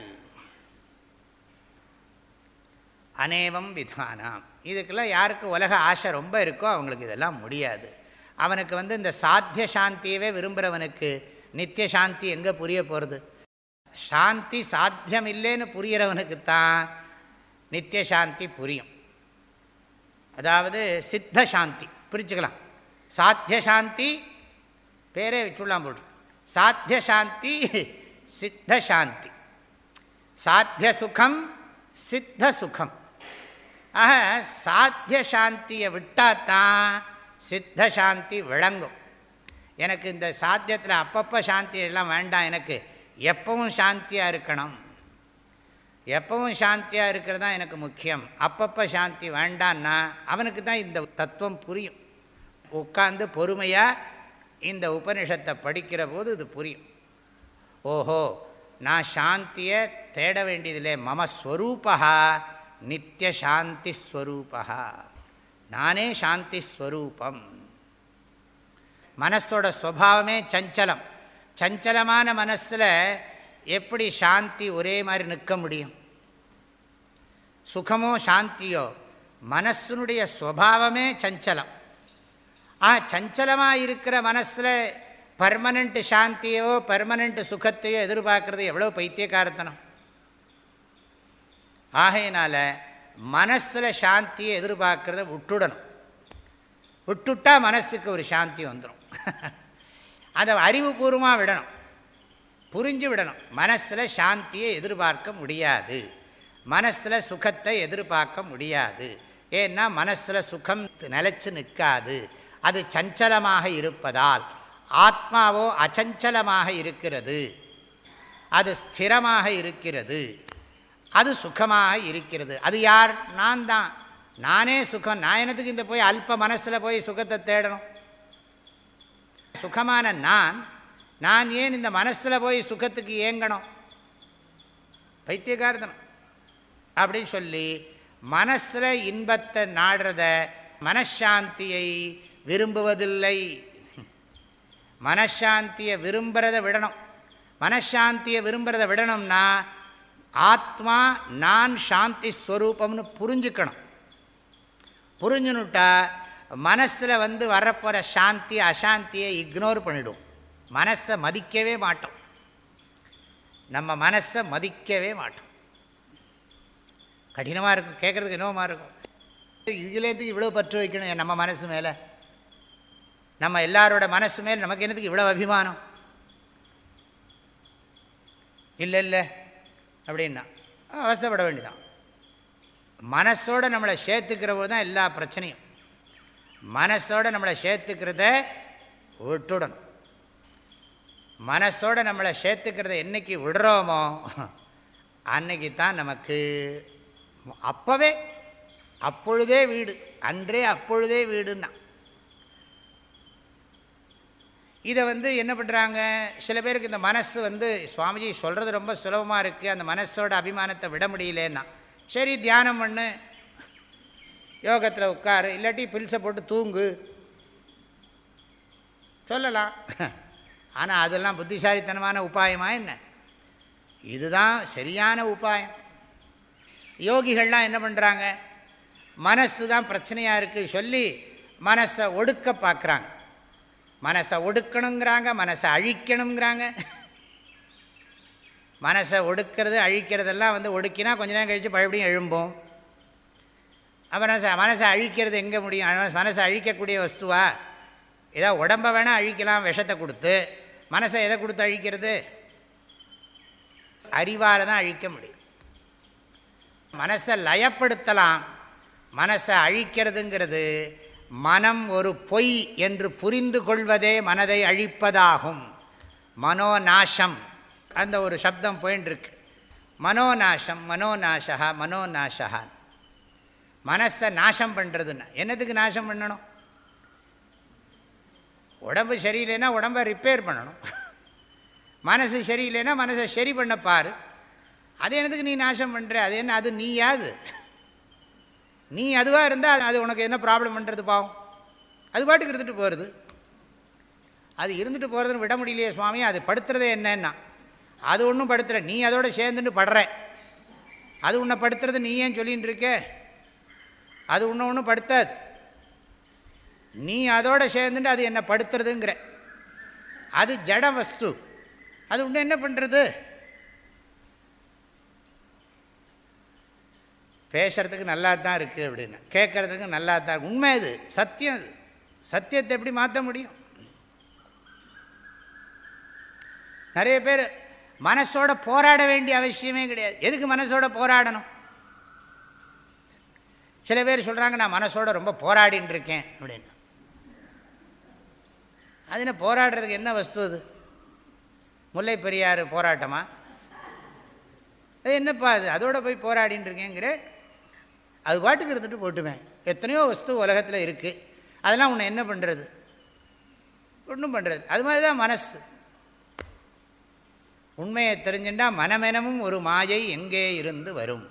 அநேவம் விதானாம். இதுக்கெல்லாம் யாருக்கு உலக ஆசை ரொம்ப இருக்கோ அவங்களுக்கு இதெல்லாம் முடியாது. அவனுக்கு வந்து இந்த சாத்திய சாந்தியவே விரும்புகிறவனுக்கு நித்திய சாந்தி எங்கே புரிய போகிறது சாந்தி சாத்தியம் இல்லைன்னு புரிகிறவனுக்கு தான் நித்திய சாந்தி புரியும். அதாவது சித்த சாந்தி பிரிச்சுக்கலாம் சாத்திய சாந்தி பேரே வச்சுடலாம் போட்டு சாத்திய சாந்தி சித்த சாந்தி சாத்திய சுகம் சித்த சுகம் ஆக சாத்திய சாந்தியை விட்டாத்தான் சித்த சாந்தி விளங்கும். எனக்கு இந்த சாத்தியத்தில் அப்பப்போ சாந்தி எல்லாம் வேண்டாம் எனக்கு. எப்பவும் சாந்தியாக இருக்கணும். எப்பவும் சாந்தியாக இருக்கிறது தான் எனக்கு முக்கியம். அப்பப்போ சாந்தி வேண்டான்னா அவனுக்கு தான் இந்த தத்துவம் புரியும். உட்கார்ந்து பொறுமையாக இந்த உபனிஷத்தை படிக்கிற போது இது புரியும். ஓஹோ நான் சாந்தியை தேட வேண்டியதில்லை. மம ஸ்வரூபா நித்திய சாந்தி ஸ்வரூபா. நானே சாந்தி ஸ்வரூபம். மனசோட சுவாவமே சஞ்சலம். சஞ்சலமான மனசில் எப்படி சாந்தி ஒரே மாதிரி நிற்க முடியும்? சுகமோ சாந்தியோ? மனசனுடைய ஸ்வபாவமே சஞ்சலம். ஆ சஞ்சலமாக இருக்கிற மனசில் பர்மனண்ட் சாந்தியோ பர்மனண்ட் சுகத்தையோ எதிர்பார்க்கறது எவ்வளோ பைத்தியக்காரத்தனம். ஆகையினால மனசில் சாந்தியை எதிர்பார்க்குறத விட்டுடணும். விட்டுட்டா மனசுக்கு ஒரு சாந்தி வந்துடும் அதை அறிவுபூர்வமாக விடணும். புரிஞ்சு விடணும் மனசில் சாந்தியை எதிர்பார்க்க முடியாது. மனசில் சுகத்தை எதிர்பார்க்க முடியாது. ஏன்னா மனசில் சுகம் நிலச்சி நிற்காது. அது சஞ்சலமாக இருப்பதால் ஆத்மாவோ அச்சஞ்சலமாக இருக்கிறது. அது ஸ்திரமாக இருக்கிறது. அது சுகமாக இருக்கிறது. அது யார்? நான் தான். நானே சுகம். நான் என்னத்துக்கு இந்த போய் அல்ப மனசில் போய் சுகத்தை தேடணும்? சுகமான நான் நான் ஏன் இந்த மனசில் போய் சுகத்துக்கு ஏங்கணும்? பைத்தியகார்த்தனம் அப்படின்னு சொல்லி மனசில் இன்பத்தை நாடுறத மனசாந்தியை விரும்புவதில்லை. மனசாந்தியை விரும்புகிறத விடணும். மனசாந்தியை விரும்புகிறத விடணும்னா ஆத்மா நான் சாந்தி ஸ்வரூபம்னு புரிஞ்சுக்கணும். புரிஞ்சுனுட்டா மனசில் வந்து வரப்போகிற சாந்தி அசாந்தியை இக்னோர் பண்ணிவிடும் மனசை மதிக்கவே மாட்டோம். நம்ம மனசை மதிக்கவே மாட்டோம். கடினமாக இருக்கும் கேட்குறதுக்கு என்னவமாக இருக்கும். இதுலேருந்து இவ்வளோ பற்று வைக்கணும் நம்ம மனசு மேலே? நம்ம எல்லாரோட மனசு மேலே நமக்கு என்னதுக்கு இவ்வளோ அபிமானம்? இல்லை இல்லை அப்படின்னா அவஸ்தப்பட வேண்டியதான் மனசோடு நம்மளை சேர்த்துக்கிற போது தான் எல்லா பிரச்சனையும். மனசோடு நம்மளை சேர்த்துக்கிறத விட்டுடணும். மனசோடு நம்மளை சேர்த்துக்கிறத என்றைக்கு விடுறோமோ அன்னைக்கு தான் நமக்கு அப்போவே அப்பொழுதே வீடு அன்றே அப்பொழுதே வீடுன்னா. இதை வந்து என்ன பண்ணுறாங்க சில பேருக்கு இந்த மனசு வந்து சுவாமிஜி சொல்கிறது ரொம்ப சுலபமாக இருக்குது அந்த மனசோட அபிமானத்தை விட முடியலன்னா. சரி தியானம் பண்ணு. யோகத்தில் உட்காரு. இல்லாட்டி பில்ஸை போட்டு தூங்கு. சொல்லலாம். ஆனால் அதெல்லாம் புத்திசாலித்தனமான உபாயமா என்ன? இதுதான் சரியான உபாயம். யோகிகள்லாம் என்ன பண்ணுறாங்க மனசு தான் பிரச்சனையாக இருக்குது சொல்லி மனசை ஒடுக்க பார்க்குறாங்க மனசை ஒடுக்கணுங்கிறாங்க மனசை அழிக்கணுங்கிறாங்க. மனசை ஒடுக்கிறது அழிக்கிறதெல்லாம் வந்து ஒடுக்கினா கொஞ்ச நேரம் கழித்து மறுபடியும் எழும்போம். அப்புறம் மனசை அழிக்கிறது எங்கே முடியும்? மனசை அழிக்கக்கூடிய வஸ்துவா? ஏதோ உடம்பை வேணால் அழிக்கலாம் விஷத்தை கொடுத்து. மனசை எதை கொடுத்து அழிக்கிறது? அறிவால் தான் அழிக்க முடியும். மனசை லயப்படுத்தலாம். மனசை அழிக்கிறதுங்கிறது மனம் ஒரு பொய் என்று புரிந்து கொள்வதே மனதை அழிப்பதாகும். மனோநாசம். அந்த ஒரு சப்தம் போயின்ட்டுருக்கு மனோநாசம் மனோநாசா மனோநாசா மனசை நாசம் பண்ணுறதுன்னா என்னத்துக்கு நாசம் பண்ணணும்? உடம்பு சரியில்லைன்னா உடம்பை ரிப்பேர் பண்ணணும். மனசு சரியில்லைன்னா மனசை சரி பண்ண பாரு. அது என்னதுக்கு நீ நாசம் பண்ணுற அது என்ன? அது நீயாது. நீ அதுவாக இருந்தால் அது உனக்கு என்ன ப்ராப்ளம் பண்ணுறது பாவம்? அது பாட்டுக்கு இருந்துட்டு போகிறது அது இருந்துட்டு போகிறதுன்னு விட முடியலையே சுவாமி அது படுத்துறதே என்னன்னா அது ஒன்றும் படுத்துற நீ அதோட சேர்ந்துட்டு படுற. அது உன்னை படுத்துறது நீ ஏன் சொல்லின்னு இருக்க? அது ஒன்று ஒன்றும் படுத்தாது. நீ அதோடு சேர்ந்துட்டு அது என்னை படுத்துறதுங்கிற. அது ஜட வஸ்து. அது ஒன்று என்ன பண்ணுறது பேசுகிறதுக்கு நல்லா தான் இருக்குது அப்படின்னு. கேட்குறதுக்கு நல்லா தான் உண்மை அது. சத்தியம் அது. சத்தியத்தை எப்படி மாற்ற முடியும்? நிறைய பேர் மனசோட போராட வேண்டிய அவசியமே கிடையாது. எதுக்கு மனசோட போராடணும்? சில பேர் சொல்கிறாங்க நான் மனசோட ரொம்ப போராடின்னு இருக்கேன் அப்படின்னு. அது என்ன போராடுறதுக்கு என்ன வஸ்து அது? முல்லை பெரியார் போராட்டமா? அது என்னப்பா அது? அதோட போய் போராடின்னு இருக்கேங்கிற அது பாட்டுக்கு இருந்துட்டு போட்டுவேன். எத்தனையோ வஸ்து உலகத்தில் இருக்குது அதெல்லாம் உன்னை என்ன பண்ணுறது ஒன்றும் பண்ணுறது அது மாதிரி தான் மனசு. உண்மையை தெரிஞ்சுட்டா மனமெனமும் ஒரு மாயை எங்கே இருந்து வரும்?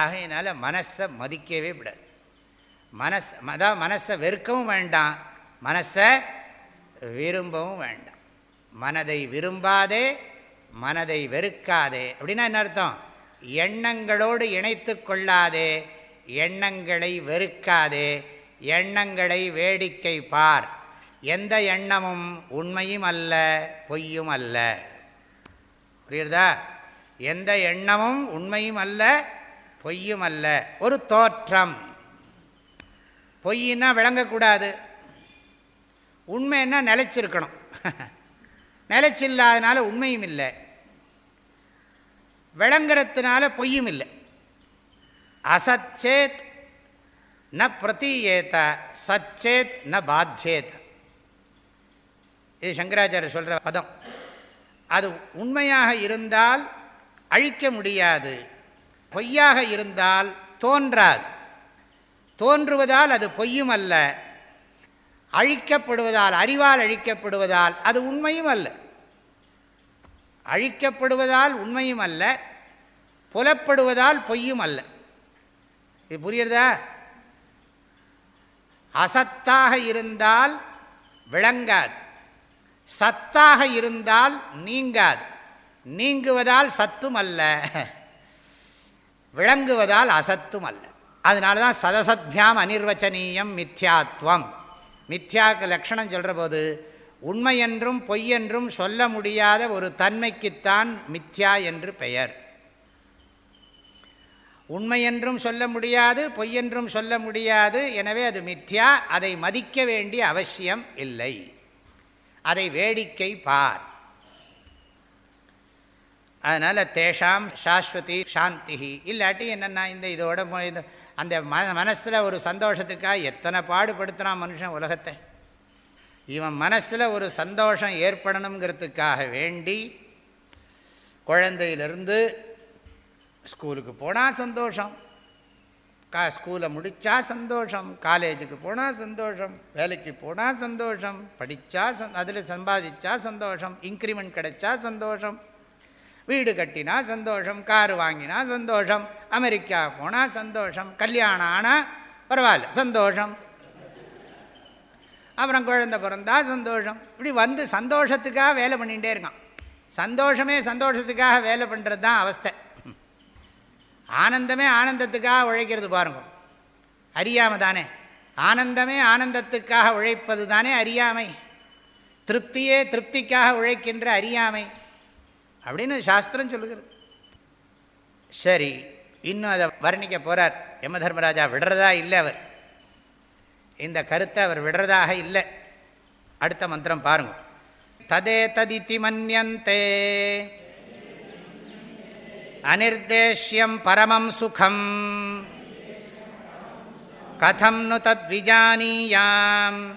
ஆகையினால் மனசை மதிக்கவே விடாது. மனஸ் அதான் மனசை வெறுக்கவும் வேண்டாம். மனசை விரும்பவும் வேண்டாம். மனதை விரும்பாதே மனதை வெறுக்காதே. அப்படின்னா என்ன அர்த்தம்? எண்ணங்களோடு இணைத்து கொள்ளாதே எண்ணங்களை வெறுக்காதே எண்ணங்களை வேடிக்கை பார். எந்த எண்ணமும் உண்மையும் அல்ல பொய்யும் அல்ல. புரியுறதா எந்த எண்ணமும் உண்மையும் அல்ல பொய்யும் அல்ல. ஒரு தோற்றம். பொய்னா விளங்கக்கூடாது. உண்மைன்னா நிலைச்சிருக்கணும். நிலச்சில்லாதனால உண்மையும் இல்லை. விளங்குறதுனால பொய்யும் இல்லை. அசச்சேத் ந பிரதீயேத சச்சேத் ந பாத்தியேத. இது சங்கராச்சாரிய சொல்கிற பதம். அது உண்மையாக இருந்தால் அழிக்க முடியாது. பொய்யாக இருந்தால் தோன்றாது. தோன்றுவதால் அது பொய்யும் அல்ல. அழிக்கப்படுவதால் அறிவால் அழிக்கப்படுவதால் அது உண்மையும் அல்ல. அழிக்கப்படுவதால் உண்மையும் அல்ல புலப்படுவதால் பொய்யும் அல்ல. இது புரியுறதா? அசத்தாக இருந்தால் விளங்காது. சத்தாக இருந்தால் நீங்காது. நீங்குவதால் சத்தும் அல்ல. விளங்குவதால் அசத்தும் அல்ல. அதனால தான் சதசத்பியாம் அனிர்வச்சனீயம் மித்யாத்வம். மித்யாக்கு லக்ஷணம் சொல்கிற போது உண்மையென்றும் பொய்யென்றும் சொல்ல முடியாத ஒரு தன்மைக்குத்தான் மித்யா என்று பெயர். உண்மையென்றும் சொல்ல முடியாது பொய்யென்றும் சொல்ல முடியாது எனவே அது மித்யா அதை மதிக்க வேண்டிய அவசியம் இல்லை. அதை வேடிக்கை பார். அதனால் தேஷாம் சாஸ்வதி சாந்தி இல்லாட்டி என்னென்னா இந்த இதோட அந்த ம மனசில் ஒரு சந்தோஷத்துக்காக எத்தனை பாடுபடுத்துகிறான் மனுஷன் உலகத்தை? இவன் மனசில் ஒரு சந்தோஷம் ஏற்படணுங்கிறதுக்காக வேண்டி குழந்தையிலிருந்து ஸ்கூலுக்கு போனால் சந்தோஷம். கா ஸ்கூலை முடித்தா சந்தோஷம். காலேஜுக்கு போனால் சந்தோஷம். வேலைக்கு போனால் சந்தோஷம். படித்தா சந் அதில் சம்பாதிச்சா சந்தோஷம். இன்க்ரிமெண்ட் கிடைச்சா சந்தோஷம். வீடு கட்டினா சந்தோஷம் கார் வாங்கினா சந்தோஷம் அமெரிக்கா போனால் சந்தோஷம் கல்யாணம் ஆனால் பரவாயில்ல சந்தோஷம். அப்புறம் குழந்தை பிறந்தா சந்தோஷம். இப்படி வந்து சந்தோஷத்துக்காக வேலை பண்ணிகிட்டே இருக்கான். சந்தோஷமே சந்தோஷத்துக்காக வேலை பண்ணுறது தான் அவஸ்தை. ஆனந்தமே ஆனந்தத்துக்காக உழைக்கிறது பாருங்க. அறியாமை தானே. ஆனந்தமே ஆனந்தத்துக்காக உழைப்பது தானே அறியாமை. திருப்தியே திருப்திக்காக உழைக்கின்ற அறியாமை. அப்படின்னு சாஸ்திரம் சொல்லுகிறது. சரி இன்னும் அதை வர்ணிக்க போகிறார் யம தர்மராஜா விடுறதா இல்லை அவர்? இந்த கருத்தை அவர் விடுறதாக இல்லை. அடுத்த மந்திரம் பாருங்கள் ததே ததித்தி மன்யந்தே. அனிர்தேஷ்யம் பரமம் சுகம். கதம் நு தத் விஜானீயாம்.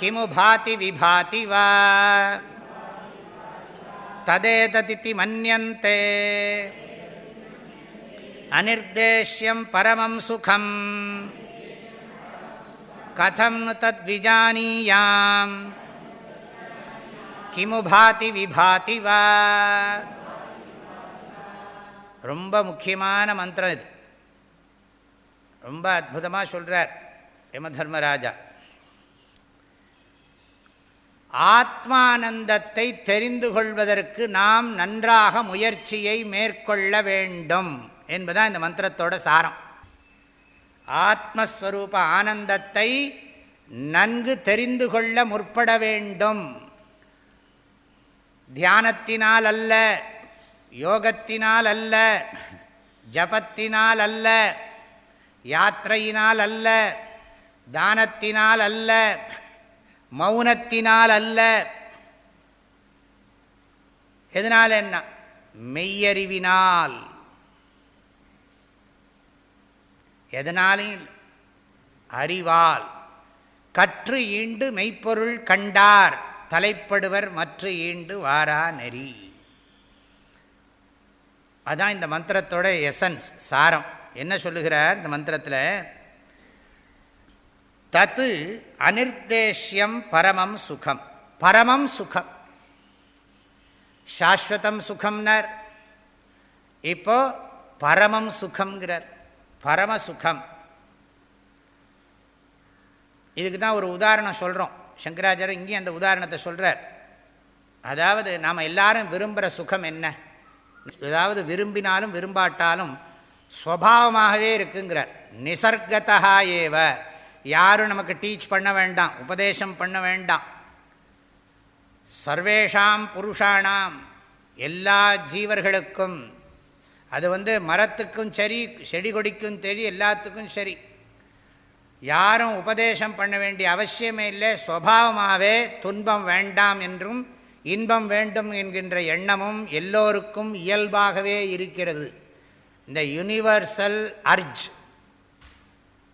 கிமு பாதி விபாதி வா. ததேததிதி மன்யந்தே அனிர்தேஷ்யம் பரமம் சுகம் கதம் நு தத் கிமு பாதி விபாதி வா ரொம்ப முக்கியமான மந்திரம் இது. ரொம்ப அற்புதமாக சொல்கிறார் யம தர்மராஜா. ஆத்மானந்தத்தை தெரிந்து கொள்வதற்கு நாம் நன்றாக முயற்சியை மேற்கொள்ள வேண்டும் என்பதான் இந்த மந்திரத்தோட சாரம். ஆத்மஸ்வரூப ஆனந்தத்தை நன்கு தெரிந்து கொள்ள முற்பட வேண்டும். தியானத்தினால் அல்ல யோகத்தினால் அல்ல ஜபத்தினால் அல்ல யாத்திரையினால் அல்ல தானத்தினால் அல்ல மௌனத்தினால் அல்ல. எதனால் என்ன? மெய்யறிவினால். எதனாலையும் இல்லை. அறிவால். கற்று ஈண்டு மெய்ப்பொருள் கண்டார். தலைப்படுவர் மற்ற ஈண்டு வாரா நெறி. அதான் இந்த மந்திரத்தோட எசன்ஸ் சாரம். என்ன சொல்லுகிறார் இந்த மந்திரத்தில்? தத்து அனிர்தேஷ்யம் பரமம் சுகம். பரமம் சுகம். சாஸ்வதம் சுகம்னர். இப்போ பரமம் சுகம்ங்கிறார். பரம சுகம். இதுக்கு தான் ஒரு உதாரணம் சொல்கிறோம் சங்கராச்சாரியர் இங்கேயும் அந்த உதாரணத்தை சொல்கிறார் அதாவது நாம் எல்லாரும் விரும்புகிற சுகம் என்ன? ஏதாவது விரும்பினாலும் விரும்பாட்டாலும் ஸ்வபாவமாகவே இருக்குங்கிறார். நிசர்கதா ஏவ. யாரும் நமக்கு டீச் பண்ண வேண்டாம் உபதேசம் பண்ண வேண்டாம். சர்வேஷாம் புருஷானாம் எல்லா ஜீவர்களுக்கும் அது வந்து மரத்துக்கும் சரி செடி கொடிக்கும் சரி எல்லாத்துக்கும் சரி. யாரும் உபதேசம் பண்ண வேண்டிய அவசியமே இல்லை சுவாவமாகவே துன்பம் வேண்டாம் என்றும் இன்பம் வேண்டும் என்கின்ற எண்ணமும் எல்லோருக்கும் இயல்பாகவே இருக்கிறது. இந்த யூனிவர்சல் அர்ஜ்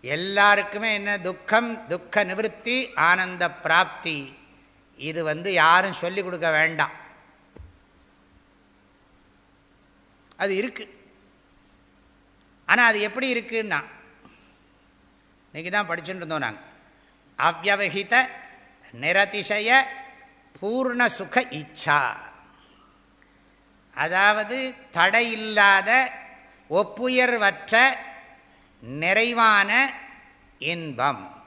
எல்லாருக்குமே என்ன? துக்கம் துக்க நிவர்த்தி ஆனந்த பிராப்தி. இது வந்து யாரும் சொல்லிக் கொடுக்க வேண்டாம். அது இருக்கு. ஆனால் அது எப்படி இருக்குன்னா இன்றைக்கி தான் படிச்சுட்டு இருந்தோம் நாங்கள் அவ்வவகித நிரதிசய பூர்ண சுக இச்சா. அதாவது தடையில்லாத ஒப்புயர்வற்ற நிறைவான இன்பம்.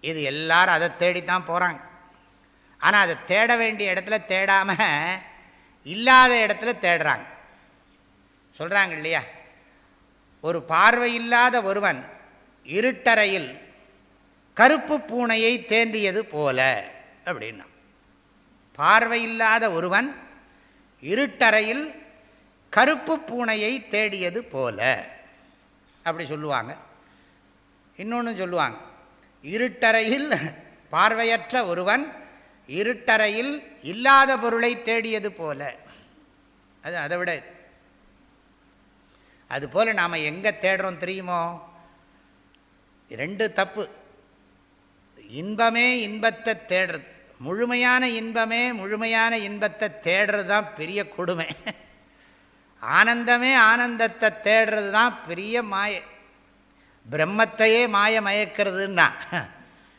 இது எல்லாரும் அதை தேடித்தான் போகிறாங்க ஆனால் அதை தேட வேண்டிய இடத்துல தேடாமல் இல்லாத இடத்துல தேடுறாங்க. சொல்கிறாங்க இல்லையா? ஒரு பார்வையில்லாத ஒருவன் இருட்டறையில் கருப்பு பூனையை தேண்டியது போல அப்படின்னா. பார்வையில்லாத ஒருவன் இருட்டறையில் கருப்பு பூனையை தேடியது போல. அப்படி சொல்லுவாங்க. இன்னொன்று சொல்லுவாங்க. இருட்டறையில் பார்வையற்ற ஒருவன் இருட்டறையில் இல்லாத பொருளை தேடியது போல. அது அதை விட அதுபோல் நாம் எங்கே தேடுறோம் தெரியுமோ? ரெண்டு தப்பு. இன்பமே இன்பத்தை தேடுறது. முழுமையான இன்பமே முழுமையான இன்பத்தை தேடுறது தான் பெரிய கொடுமை. ஆனந்தமே ஆனந்தத்தை தேடுறது தான் பெரிய மாய. பிரம்மத்தையே மாய மயக்கிறதுன்னா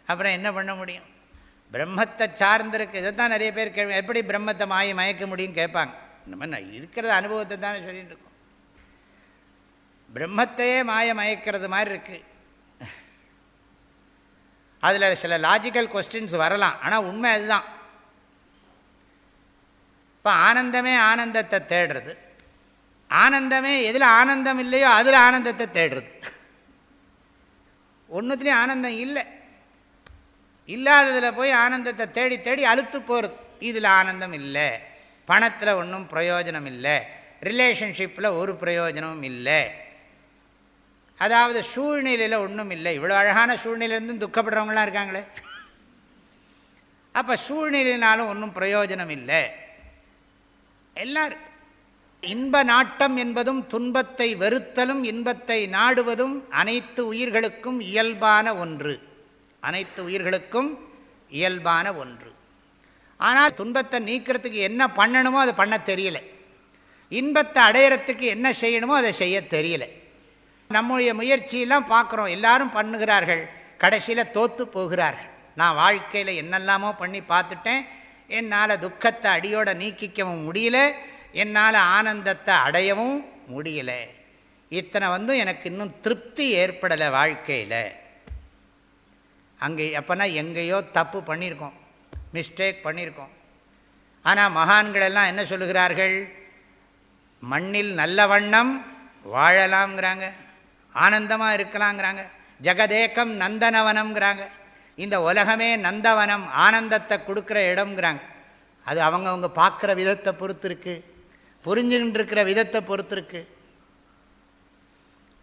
அப்புறம் என்ன பண்ண முடியும்? பிரம்மத்தை சார்ந்திருக்கு இதை தான் நிறைய பேர் கேள்வி எப்படி பிரம்மத்தை மாய மயக்க முடியும்னு கேட்பாங்க? நம்ம இருக்கிறத அனுபவத்தை தானே சொல்லிட்டு இருக்கோம். பிரம்மத்தையே மாய மயக்கிறது மாதிரி இருக்குது அதில் சில லாஜிக்கல் கொஸ்டின்ஸ் வரலாம். ஆனால் உண்மை அதுதான். இப்போ ஆனந்தமே ஆனந்தத்தை தேடுறது. ஆனந்தமே எதில் ஆனந்தம் இல்லையோ அதில் ஆனந்தத்தை தேடுறது. ஒன்றுத்துலேயும் ஆனந்தம் இல்லை. இல்லாததில் போய் ஆனந்தத்தை தேடி தேடி அழுத்து போகிறது இதில் ஆனந்தம் இல்லை. பணத்தில் ஒன்றும் பிரயோஜனம் இல்லை. ரிலேஷன்ஷிப்பில் ஒரு பிரயோஜனமும் இல்லை. அதாவது சூழ்நிலையில் ஒன்றும் இல்லை. இவ்வளோ அழகான சூழ்நிலையிலேருந்து துக்கப்படுறவங்களாம் இருக்காங்களே. அப்போ சூழ்நிலையினாலும் ஒன்றும் பிரயோஜனம் இல்லை. எல்லாரும் இன்ப நாட்டம் என்பதும் துன்பத்தை வெறுத்தலும் இன்பத்தை நாடுவதும் அனைத்து உயிர்களுக்கும் இயல்பான ஒன்று. அனைத்து உயிர்களுக்கும் இயல்பான ஒன்று. ஆனால் துன்பத்தை நீக்கிறதுக்கு என்ன பண்ணணுமோ அதை பண்ண தெரியல. இன்பத்தை அடையிறதுக்கு என்ன செய்யணுமோ அதை செய்ய தெரியலை. நம்முடைய முயற்சியெல்லாம் பார்க்குறோம். எல்லாரும் பண்ணுகிறார்கள். கடைசியில் தோற்று போகிறார்கள். நான் வாழ்க்கையில் என்னெல்லாமோ பண்ணி பார்த்துட்டேன். என்னால் துக்கத்தை அடியோடு நீக்கிக்கவும் முடியல. என்னால் ஆனந்தத்தை அடையவும் முடியலை. இத்தனை வந்து எனக்கு இன்னும் திருப்தி ஏற்படலை வாழ்க்கையில். அங்கே எப்போனா எங்கேயோ தப்பு பண்ணியிருக்கோம் மிஸ்டேக் பண்ணியிருக்கோம் ஆனால் மகான்களெல்லாம் என்ன சொல்லுகிறார்கள்? மண்ணில் நல்ல வண்ணம் வாழலாம்ங்கிறாங்க. ஆனந்தமாக இருக்கலாங்கிறாங்க ஜெகதேக்கம் நந்தனவனம்ங்கிறாங்க. இந்த உலகமே நந்தவனம் ஆனந்தத்தை கொடுக்குற இடம்ங்கிறாங்க. அது அவங்கவுங்க பார்க்குற விதத்தை பொறுத்து இருக்குது புரிஞ்சுக்கிட்டு இருக்கிற விதத்தை பொறுத்திருக்கு.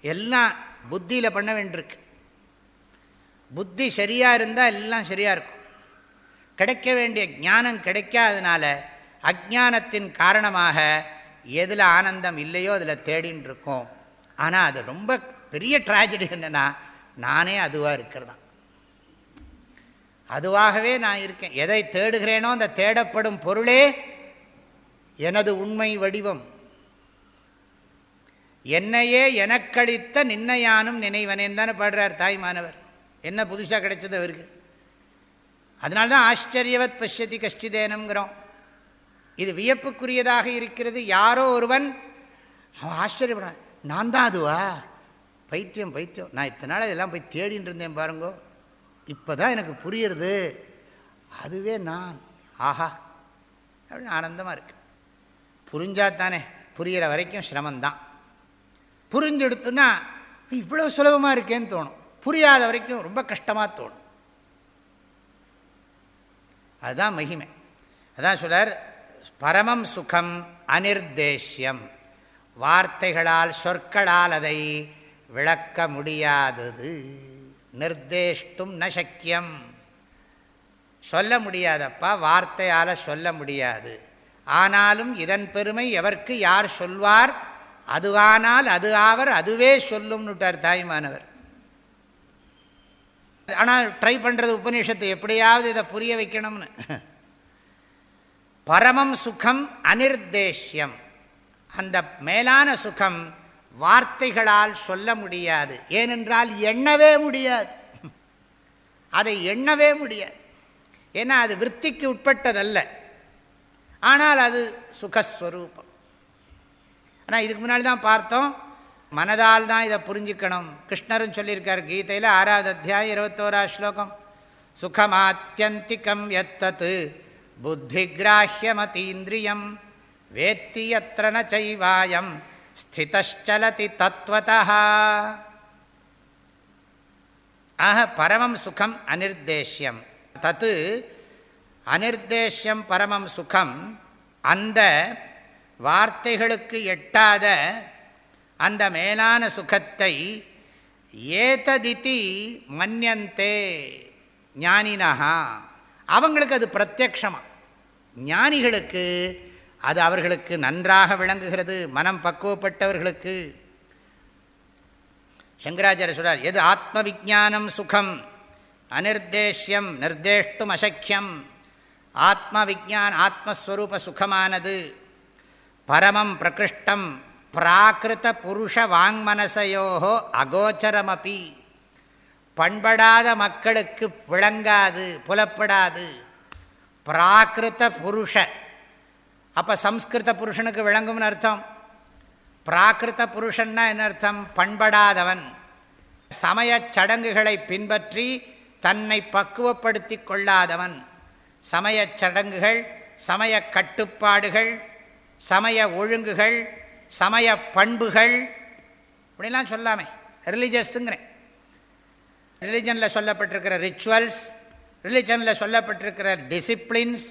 எல்லாம் புத்தியில் பண்ண வேண்டியிருக்கு. புத்தி சரியாக இருந்தால் எல்லாம் சரியாக இருக்கும். கிடைக்க வேண்டிய ஞானம் கிடைக்காதனால அஜானத்தின் காரணமாக எதில் ஆனந்தம் இல்லையோ அதில் தேடின்னு இருக்கோம் ஆனால் அது ரொம்ப பெரிய ட்ராஜடி என்னென்னா நானே அதுவாக இருக்கிறதான் அதுவாகவே நான் இருக்கேன். எதை தேடுகிறேனோ அந்த தேடப்படும் பொருளே எனது உண்மை வடிவம். என்னையே எனக்களித்த நின்னையானும் நினைவனேன்னு தானே பாடுறார் தாய்மானவர் என்ன புதுசாக கிடைச்சது அவருக்கு? அதனால்தான் ஆச்சரியவத் பசியதி கஷ்டிதேனங்கிறோம் இது வியப்புக்குரியதாக இருக்கிறது. யாரோ ஒருவன் அவன் ஆச்சரியப்படுறான். நான் தான் அதுவா? பைத்தியம் பைத்தியம். நான் இத்தனை நாள் இதெல்லாம் போய் தேடின்னு இருந்தேன் பாருங்கோ. இப்போ தான் எனக்கு புரியுறது. அதுவே நான். ஆஹா. அப்படின்னு ஆனந்தமாக இருக்குது புரிஞ்சால் தானே புரிகிற வரைக்கும் சிரமந்தான். புரிஞ்செடுத்துன்னா இவ்வளோ சுலபமாக இருக்கேன்னு தோணும். புரியாத வரைக்கும் ரொம்ப கஷ்டமாக தோணும். அதுதான் மகிமை. அதான் சொல்கிறார் பரமம் சுகம் அனிர்தேஷ்யம். வார்த்தைகளால் சொற்களால் அதை விளக்க முடியாதது. நிர்தேஷ்டும் ந சக்கியம். சொல்ல முடியாதப்பா வார்த்தையால் சொல்ல முடியாது. ஆனாலும் இதன் பெருமை எவர்க்கு யார் சொல்வார்? அதுவானால் அது ஆவர் அதுவே சொல்லும்னுட்டார் தாய்மானவர். ஆனால் ட்ரை பண்ணுறது உபநிஷத்தை எப்படியாவது இதை புரிய வைக்கணும்னு. பரமம் சுகம் அனிர்தேஷ்யம். அந்த மேலான சுகம் வார்த்தைகளால் சொல்ல முடியாது. ஏனென்றால் எண்ணவே முடியாது. அதை எண்ணவே முடியாது. ஏன்னா அது விற்பிக்கு உட்பட்டதல்ல. ஆனால் அது சுகஸ்வரூபம். ஆனால் இதுக்கு முன்னாடி தான் பார்த்தோம். மனதால் தான் இதை புரிஞ்சுக்கணும். கிருஷ்ணரும் சொல்லியிருக்கார் கீதையில் ஆறாவது அத்தியாயம் இருபத்தோரா ஸ்லோகம். சுகமாத்தியந்திக்கம் எத்தத்து புத்தி கிராஹியமதீந்திரியம் வேத்தி எத்தன செய்வாயம் ஸ்திதலதி தத்வதா ஆக பரமம் சுகம் அனிர்தேஷ்யம். தத்து அனிர்தேஷ்யம் பரமம் சுகம். அந்த வார்த்தைகளுக்கு எட்டாத அந்த மேலான சுகத்தை ஏததிதி மன்யந்தே ஞானினஹா. அவங்களுக்கு அது பிரத்யக்ஷமாக ஞானிகளுக்கு அது அவர்களுக்கு நன்றாக விளங்குகிறது மனம் பக்குவப்பட்டவர்களுக்கு. சங்கராச்சாரிய சொல்கிறார் எது ஆத்ம விஜானம் சுகம் அனிர்தேஷ்யம் நிர்தேஷ்டும் அசக்கியம் ஆத்ம விஜான் ஆத்மஸ்வரூப சுகமானது. பரமம் பிரகிருஷ்டம் பிராகிருத புருஷ வாங்மனசையோகோ அகோச்சரமபி. பண்படாத மக்களுக்கு விளங்காது புலப்படாது. பிராகிருத புருஷ. அப்போ சம்ஸ்கிருத புருஷனுக்கு விளங்கும்னு அர்த்தம். பிராகிருத புருஷன்னா என்ன அர்த்தம்? பண்படாதவன். சமய சடங்குகளை பின்பற்றி தன்னை பக்குவப்படுத்தி கொள்ளாதவன். சமய சடங்குகள் சமய கட்டுப்பாடுகள் சமய ஒழுங்குகள் சமய பண்புகள். அப்படிலாம் சொல்லாமே. ரிலீஜியஸுங்கிறேன் ரிலிஜனில் சொல்லப்பட்டிருக்கிற ரிச்சுவல்ஸ் ரிலிஜனில் சொல்லப்பட்டிருக்கிற டிசிப்ளின்ஸ்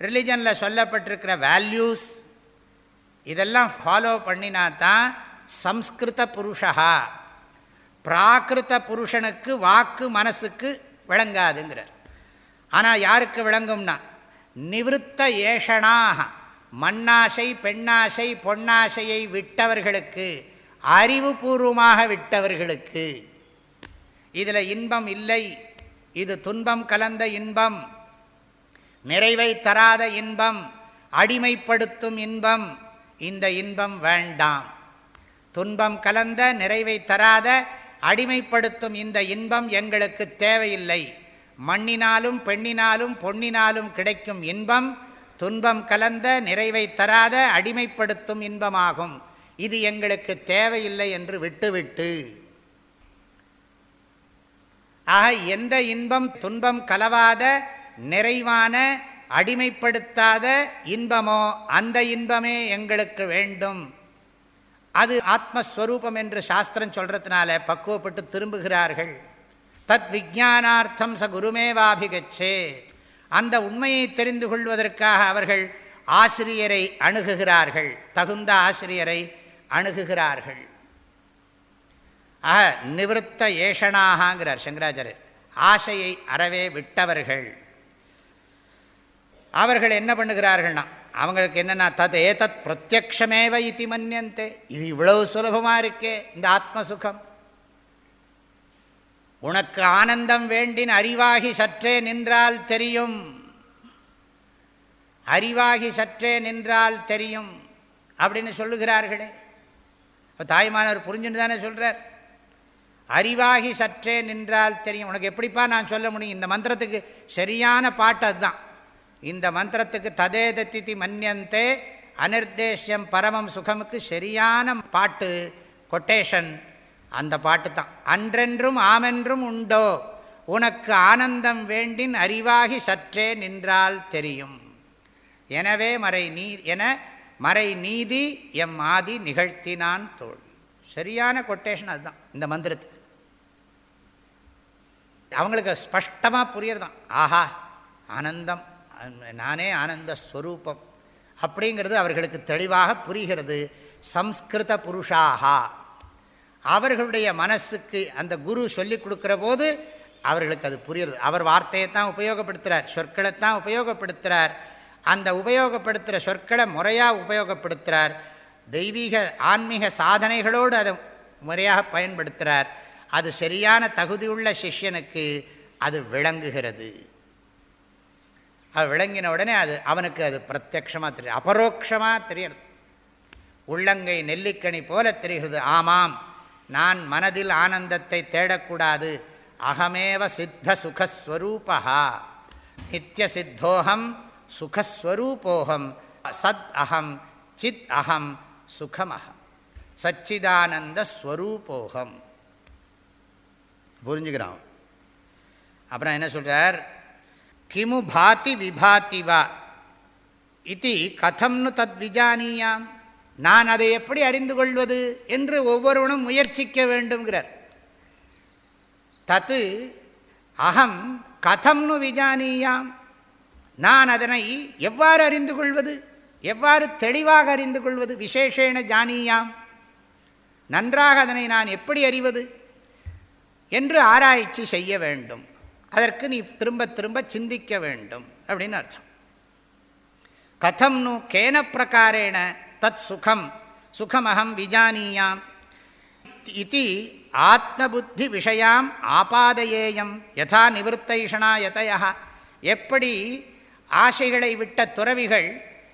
ரிலிஜனில் சொல்லப்பட்டிருக்கிற வேல்யூஸ் இதெல்லாம் ஃபாலோ பண்ணினா தான் சம்ஸ்கிருத புருஷா பிராகிருத புருஷனுக்கு வாக்கு மனசுக்கு விளங்காதுங்கிறார். ஆனால் யாருக்கு விளங்கும்னா? நிவிருத்த ஏஷனாக மண்ணாசை பெண்ணாசை பொன்னாசையை விட்டவர்களுக்கு அறிவுபூர்வமாக விட்டவர்களுக்கு. இதில் இன்பம் இல்லை இது துன்பம் கலந்த இன்பம். நிறைவை தராத இன்பம் அடிமைப்படுத்தும் இன்பம் இந்த இன்பம் வேண்டாம். துன்பம் கலந்த நிறைவை தராத அடிமைப்படுத்தும் இந்த இன்பம் எங்களுக்கு தேவையில்லை. மண்ணினாலும் பெண்ணினாலும் பொன்னினாலும் கிடைக்கும் இன்பம் துன்பம் கலந்த நிறைவை தராத அடிமைப்படுத்தும் இன்பமாகும். இது எங்களுக்கு தேவையில்லை என்று விட்டுவிட்டு. ஆக எந்த இன்பம் துன்பம் கலவாத நிறைவான அடிமைப்படுத்தாத இன்பமோ அந்த இன்பமே எங்களுக்கு வேண்டும். அது ஆத்மஸ்வரூபம் என்று சாஸ்திரம் சொல்கிறதுனால பக்குவப்பட்டு திரும்புகிறார்கள். தத் விஜானார்த்தம் ச குருமேவாபிகச்சே அந்த உண்மையை தெரிந்து கொள்வதற்காக அவர்கள் ஆசிரியரை அணுகுகிறார்கள். தகுந்த ஆசிரியரை அணுகுகிறார்கள். ஆக நிவத்த ஏஷனாகங்கிறார் சங்கராச்சாரியர். ஆசையை அறவே விட்டவர்கள். அவர்கள் என்ன பண்ணுகிறார்கள்னா அவங்களுக்கு என்னென்னா தத் ஏதத் பிரத்யக்ஷமேவ மன்னியந்தே இது இவ்வளவு சுலபமாக இருக்கே இந்த ஆத்மசுகம். உனக்கு ஆனந்தம் வேண்டின் அறிவாகி சற்றே நின்றால் தெரியும். அறிவாகி சற்றே நின்றால் தெரியும். அப்படின்னு சொல்லுகிறார்களே. இப்போ தாய்மானவர் புரிஞ்சுன்னு தானே சொல்கிறார் அறிவாகி சற்றே நின்றால் தெரியும். உனக்கு எப்படிப்பா நான் சொல்ல முடியும்? இந்த மந்திரத்துக்கு சரியான பாட்டு அதுதான். இந்த மந்திரத்துக்கு ததேதத்தி மன்னியந்தே அனிர்தேஷ்யம் பரமம் சுகமுக்கு சரியான பாட்டு கொட்டேஷன் அந்த பாட்டு தான் அன்றென்றும் ஆமென்றும் உண்டோ? உனக்கு ஆனந்தம் வேண்டின் அறிவாகி சற்றே நின்றால் தெரியும். எனவே மறை நீ என மறை நீதி எம் ஆதி நிகழ்த்தினான் தோல். சரியான கொட்டேஷன் அதுதான் இந்த மந்திரத்துக்கு. அவங்களுக்கு ஸ்பஷ்டமாக புரியறதான் ஆஹா ஆனந்தம் நானே ஆனந்த ஸ்வரூபம் அப்படிங்கிறது அவர்களுக்கு தெளிவாக புரிகிறது. சம்ஸ்கிருத புருஷாகா. அவர்களுடைய மனசுக்கு அந்த குரு சொல்லி கொடுக்குற போது அவர்களுக்கு அது புரியுறது. அவர் வார்த்தையை தான் உபயோகப்படுத்துகிறார் சொற்களை தான் உபயோகப்படுத்துகிறார் அந்த உபயோகப்படுத்துகிற சொற்களை முறையாக உபயோகப்படுத்துகிறார் தெய்வீக ஆன்மீக சாதனைகளோடு அதை முறையாக பயன்படுத்துகிறார் அது சரியான தகுதியுள்ள சிஷ்யனுக்கு அது விளங்குகிறது. அது விளங்கின உடனே அது அவனுக்கு அது பிரத்யக்ஷமாக தெரியும். அபரோக்ஷமாக தெரியுது உள்ளங்கை நெல்லிக்கணி போல தெரிகிறது. ஆமாம் நான் மனதில் ஆனந்தத்தை தேடக்கூடாது. அகமேவ சித்த சுகஸ்வரூபா நித்திய சித்தோகம் சுகஸ்வரூபோகம் சத் அகம் சித் அகம் சுகமகம். சச்சிதானந்த ஸ்வரூபோகம் புரிஞ்சுக்கிறான் அப்புறம் என்ன சொல்கிறார் கிமு பாதி விபாதி வா. இது கதம்னு தத் விஜானியாம். நான் அதை எப்படி அறிந்து கொள்வது என்று ஒவ்வொருவனும் முயற்சிக்க வேண்டும்ங்கிறார். தத்து அகம் கதம்னு விஜானியாம். நான் அதனை எவ்வாறு அறிந்து கொள்வது? எவ்வாறு தெளிவாக அறிந்து கொள்வது? விசேஷேன ஜானியாம். நன்றாக அதனை நான் எப்படி அறிவது? என்று ஆராய்ச்சி செய்ய வேண்டும். அதற்கு நீ திரும்ப திரும்ப சிந்திக்க வேண்டும் அப்படின்னு அர்த்தம். கதம் நு கேன பிரகாரேண தத் சுகம் சுகமகம் விஜானியாம் இது ஆத்மபுத்தி விஷயாம் ஆபாதையேயம் யதா நிவர்த்தைஷனா யதயா எப்படி ஆசைகளை விட்ட துறவிகள்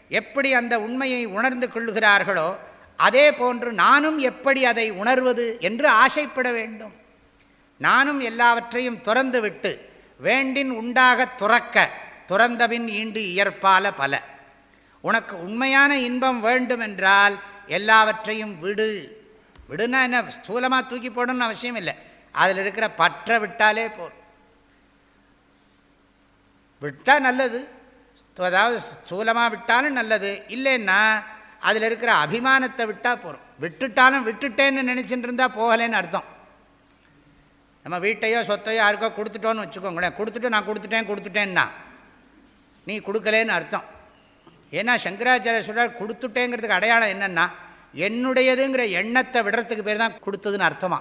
எப்படி அந்த உண்மையை உணர்ந்து கொள்ளுகிறார்களோ அதே போன்று நானும் எப்படி அதை உணர்வது என்று ஆசைப்பட வேண்டும். நானும் எல்லாவற்றையும் துறந்துவிட்டு வேண்டின் உண்டாக துறக்க துறந்தபின் ஈண்டு இயற்பால பல. உனக்கு உண்மையான இன்பம் வேண்டும் என்றால் எல்லாவற்றையும் விடு. விடுனா என்ன? ஸ்தூலமாக தூக்கி போடணும்னு அவசியம் இல்லை. அதில் இருக்கிற பற்ற விட்டாலே போதும். விட்டால் நல்லது. அதாவது ஸ்தூலமாக விட்டாலும் நல்லது. இல்லைன்னா அதில் இருக்கிற அபிமானத்தை விட்டால் போகிறோம் விட்டுட்டாலும் விட்டுட்டேன்னு நினச்சிட்டு இருந்தால் போகலேன்னு அர்த்தம். நம்ம வீட்டையோ சொத்தையோ யாருக்கோ கொடுத்துட்டோன்னு வச்சுக்கோங்களேன். கொடுத்துட்டு நான் கொடுத்துட்டேன் கொடுத்துட்டேன்னா. நீ கொடுக்கலேன்னு அர்த்தம். ஏன்னா சங்கராச்சாரிய சொல்கிறார் கொடுத்துட்டேங்கிறதுக்கு அடையாளம் என்னென்னா என்னுடையதுங்கிற எண்ணத்தை விடுறதுக்கு பேர் தான் கொடுத்ததுன்னு அர்த்தமா?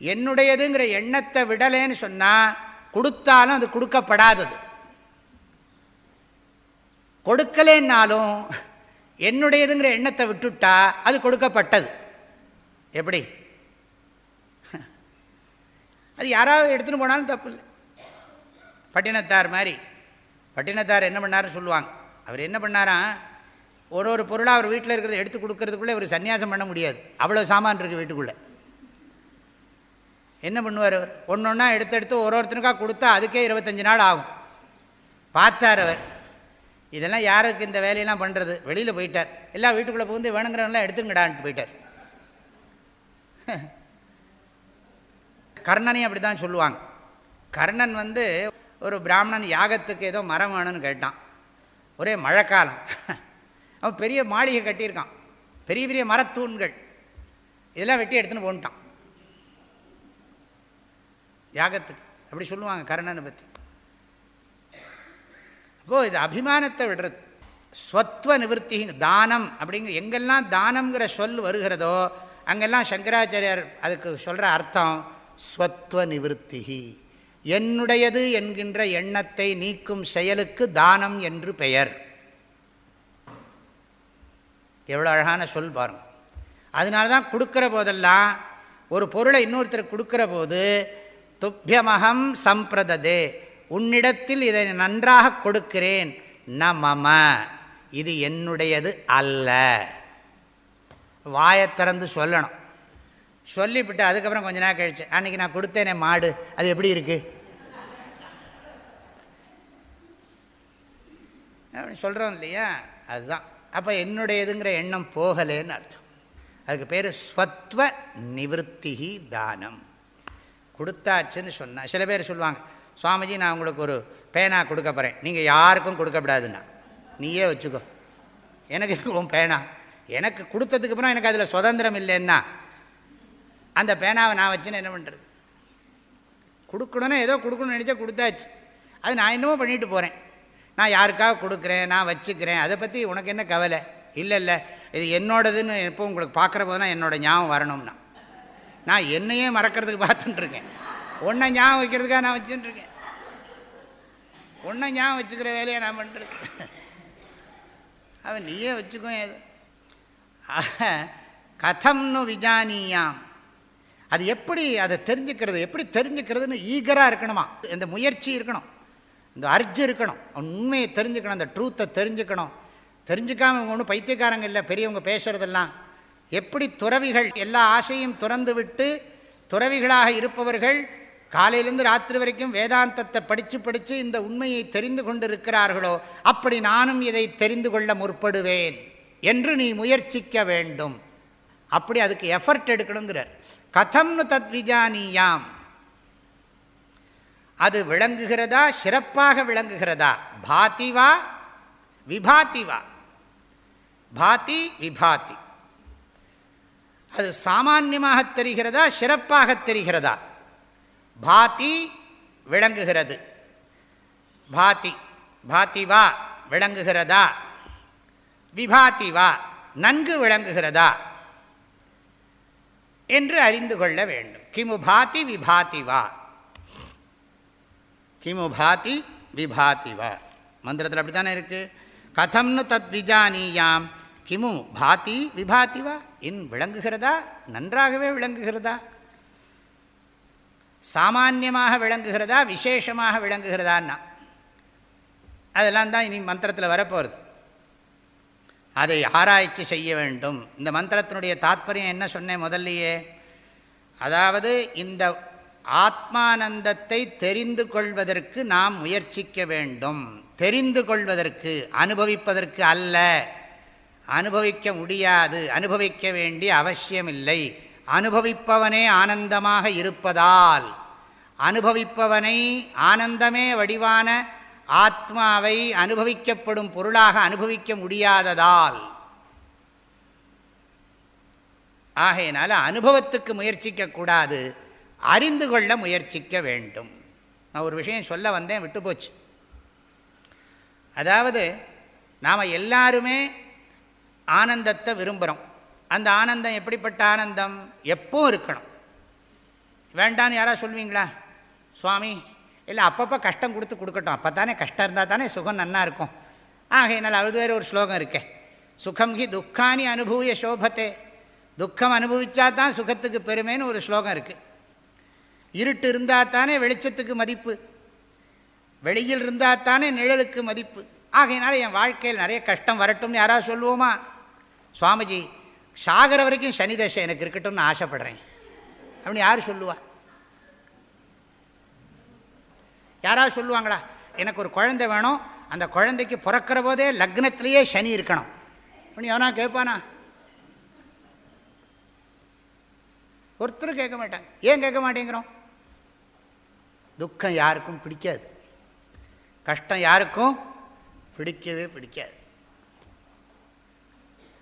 என்னுடையதுங்கிற எண்ணத்தை விடலேன்னு சொன்னால் கொடுத்தாலும் அது கொடுக்கப்படாதது. கொடுக்கலேன்னாலும் என்னுடையதுங்கிற எண்ணத்தை விட்டுட்டா அது கொடுக்கப்பட்டது. எப்படி? அது யாராவது எடுத்துன்னு போனாலும் தப்பு இல்லை. பட்டினத்தார் மாதிரி. பட்டினத்தார் என்ன பண்ணாருன்னு சொல்லுவாங்க. அவர் என்ன பண்ணாராம் ஒரு ஒரு பொருளாக அவர் வீட்டில் இருக்கிறத எடுத்து கொடுக்கறதுக்குள்ளே அவர் சன்னியாசம் பண்ண முடியாது. அவ்வளோ சாமான் இருக்குது வீட்டுக்குள்ளே. என்ன பண்ணுவார் அவர்? ஒன்று ஒன்றா எடுத்து எடுத்து ஒரு ஒருத்தனுக்காக கொடுத்தா அதுக்கே இருபத்தஞ்சி நாள் ஆகும். பார்த்தார் அவர். இதெல்லாம் யாருக்கு இந்த வேலையெல்லாம் பண்ணுறது வெளியில் போயிட்டார். எல்லாம் வீட்டுக்குள்ளே புகுந்து வேணுங்கிறவங்களாம் எடுத்துங்கடான்ட்டு போயிட்டார். கர்ணனையும் அப்படி தான் சொல்லுவாங்க. கர்ணன் வந்து ஒரு பிராமணன் யாகத்துக்கு ஏதோ மரம் வேணும்னு கேட்டான். ஒரே மழைக்காலம். அவன் பெரிய மாளிகை கட்டியிருக்கான். பெரிய பெரிய மரத்தூண்கள். இதெல்லாம் வெட்டி எடுத்துன்னு போன்ட்டான். யாகத்துக்கு. அப்படி சொல்லுவாங்க கர்ணனை பற்றி அப்போது இது அபிமானத்தை விடுறது. ஸ்வத்வ நிவர்த்தி தானம் அப்படிங்கிற எங்கெல்லாம் தானம்ங்கிற சொல் வருகிறதோ அங்கெல்லாம் சங்கராச்சாரியார் அதுக்கு சொல்கிற அர்த்தம் ஸ்வத்வ நிவர்த்திகி என்னுடையது என்கின்ற எண்ணத்தை நீக்கும் செயலுக்கு தானம் என்று பெயர். எவ்வளோ அழகான சொல் பாருங்க. அதனால தான் கொடுக்குற போதெல்லாம் ஒரு பொருளை இன்னொருத்தர் கொடுக்குற போது துப்பியமகம் சம்பிரததே உன்னிடத்தில் இதை நன்றாக கொடுக்கிறேன். ந மம இது என்னுடையது அல்ல. வாயை திறந்து சொல்லணும். சொல்லிவிட்டு அதுக்கப்புறம் கொஞ்ச நேரம் கழிச்சு அன்றைக்கி நான் கொடுத்தேனே மாடு அது எப்படி இருக்குது அப்படி சொல்கிறோம் இல்லையா? அதுதான். அப்போ என்னுடையதுங்கிற எண்ணம் போகலேன்னு அர்த்தம். அதுக்கு பேர் ஸ்வத்வ நிவத்திகி தானம். கொடுத்தாச்சுன்னு சொன்னால் சில பேர் சொல்லுவாங்க சுவாமிஜி நான் உங்களுக்கு ஒரு பேனா கொடுக்க போகிறேன் நீங்கள் யாருக்கும் கொடுக்கப்படாதுன்னா. நீயே வச்சுக்கோ. எனக்கு இதுக்கு உன் பேனா? எனக்கு கொடுத்ததுக்கு அப்புறம் எனக்கு அதில் சுதந்திரம் இல்லைன்னா அந்த பேனாவை நான் வச்சுன்னு என்ன பண்ணுறது கொடுக்கணுன்னா ஏதோ கொடுக்கணும்னு நினச்சா கொடுத்தாச்சு. அது நான் என்னமோ பண்ணிட்டு போகிறேன் நான் யாருக்காக கொடுக்குறேன் நான் வச்சுக்கிறேன் அதை பற்றி உனக்கு என்ன கவலை? இல்லை இல்லை இது என்னோடதுன்னு எப்போ உங்களுக்கு பார்க்குற தான் என்னோடய ஞாபகம் வரணும்னா. நான் என்னையே மறக்கிறதுக்கு பார்த்துட்டுருக்கேன் ஒன்றை ஞாபகம் வைக்கிறதுக்காக நான் வச்சுட்டுருக்கேன் ஒன்றை ஞாபகம் வச்சுக்கிற வேலையை நான் பண்ணுறேன் அவன் நீயே வச்சுக்கோ ஏது கதம்னு விஜானியாம். அது எப்படி அதை தெரிஞ்சுக்கிறது எப்படி தெரிஞ்சுக்கிறதுன்னு ஈகராக இருக்கணுமா? இந்த முயற்சி இருக்கணும். இந்த அர்ஜு இருக்கணும். உண்மையை தெரிஞ்சுக்கணும் அந்த ட்ரூத்தை தெரிஞ்சுக்கணும். தெரிஞ்சுக்காமல் இவங்க ஒன்றும் பைத்தியக்காரங்க இல்லை பெரியவங்க பேசுகிறதெல்லாம் எப்படி துறவிகள் எல்லா ஆசையும் துறந்து விட்டு துறவிகளாக இருப்பவர்கள் காலையிலேருந்து ராத்திரி வரைக்கும் வேதாந்தத்தை படித்து படித்து இந்த உண்மையை தெரிந்து கொண்டு இருக்கிறார்களோ அப்படி நானும் இதை தெரிந்து கொள்ள முற்படுவேன் என்று நீ முயற்சிக்க வேண்டும். அப்படி அதுக்கு எஃபர்ட் எடுக்கணுங்கிறார். கதம்னு தத்விஜானியாம் அது விளங்குகிறதா சிறப்பாக விளங்குகிறதா? பாத்திவா விபாத்திவா. பாத்தி விபாத்தி. அது சாமான்யமாக தெரிகிறதா சிறப்பாக தெரிகிறதா? பாத்தி விளங்குகிறது. பாத்தி பாத்திவா விளங்குகிறதா? விபாத்திவா நன்கு விளங்குகிறதா? என்று அறிந்து கொள்ள வேண்டும். கிமு பாத்தி விபாத்தி வா கிமு பாத்தி விபாதி வா. மந்திரத்தில் அப்படி தானே இருக்குது கதம்னு தத் விஜானியாம். கிமு பாத்தி விபாதி வா. இன் விளங்குகிறதா? நன்றாகவே விளங்குகிறதா? சாமான்யமாக விளங்குகிறதா? விசேஷமாக விளங்குகிறதான்னா. அதெல்லாம் தான் இனி மந்திரத்தில் வரப்போகிறது அதை ஆராய்ச்சி செய்ய வேண்டும். இந்த மந்திரத்தினுடைய தாத்பரியம் என்ன சொன்னேன் முதல்லையே? அதாவது இந்த ஆத்மானந்தத்தை தெரிந்து கொள்வதற்கு நாம் முயற்சிக்க வேண்டும். தெரிந்து கொள்வதற்கு அனுபவிப்பதற்கு அல்ல. அனுபவிக்க முடியாது. அனுபவிக்க வேண்டிய அவசியமில்லை. அனுபவிப்பவனே ஆனந்தமாக இருப்பதால். அனுபவிப்பவனை ஆனந்தமே வடிவான ஆத்மாவை அனுபவிக்கப்படும் பொருளாக அனுபவிக்க முடியாததால். ஆகையினால் அனுபவத்துக்கு முயற்சிக்கக்கூடாது அறிந்து கொள்ள முயற்சிக்க வேண்டும். நான் ஒரு விஷயம் சொல்ல வந்தேன் விட்டு போச்சு. அதாவது நாம் எல்லாருமே ஆனந்தத்தை விரும்புகிறோம் அந்த ஆனந்தம் எப்படிப்பட்ட ஆனந்தம்? எப்போ இருக்கணும்? வேண்டான்னு யாராவது சொல்லுவீங்களா சுவாமி இல்லை அப்பப்போ கஷ்டம் கொடுத்து கொடுக்கட்டும். அப்போ தானே கஷ்டம் இருந்தால் தானே சுகம் நல்லாயிருக்கும் இருக்கும். என்னால் அழுது வேறு ஒரு ஸ்லோகம் இருக்கே. சுகம் ஹி துக்கானி அனுபவிய சோபத்தே. துக்கம் அனுபவிச்சா தான் சுகத்துக்கு பெருமைன்னு ஒரு ஸ்லோகம் இருக்குது இருட்டு இருந்தால் தானே வெளிச்சத்துக்கு மதிப்பு. வெளியில் இருந்தால் தானே நிழலுக்கு மதிப்பு. ஆகையினால என் வாழ்க்கையில் நிறைய கஷ்டம் வரட்டும்னு யாராவது சொல்லுவோமா? சுவாமிஜி சாகர வரைக்கும் சனி தசை எனக்கு இருக்கட்டும்னு ஆசைப்படுறேன். அப்படின்னு யார் சொல்லுவா? யாராவது சொல்லுவாங்களா? எனக்கு ஒரு குழந்தை வேணும். அந்த குழந்தைக்கு பிறக்கிற போதே லக்னத்திலேயே சனி இருக்கணும். அப்படின்னு எவனா கேட்பானா? ஒருத்தரும் கேட்க மாட்டாங்க. ஏன் கேட்க மாட்டேங்கிறோம்? துக்கம் யாருக்கும் பிடிக்காது. கஷ்டம் யாருக்கும் பிடிக்கவே பிடிக்காது.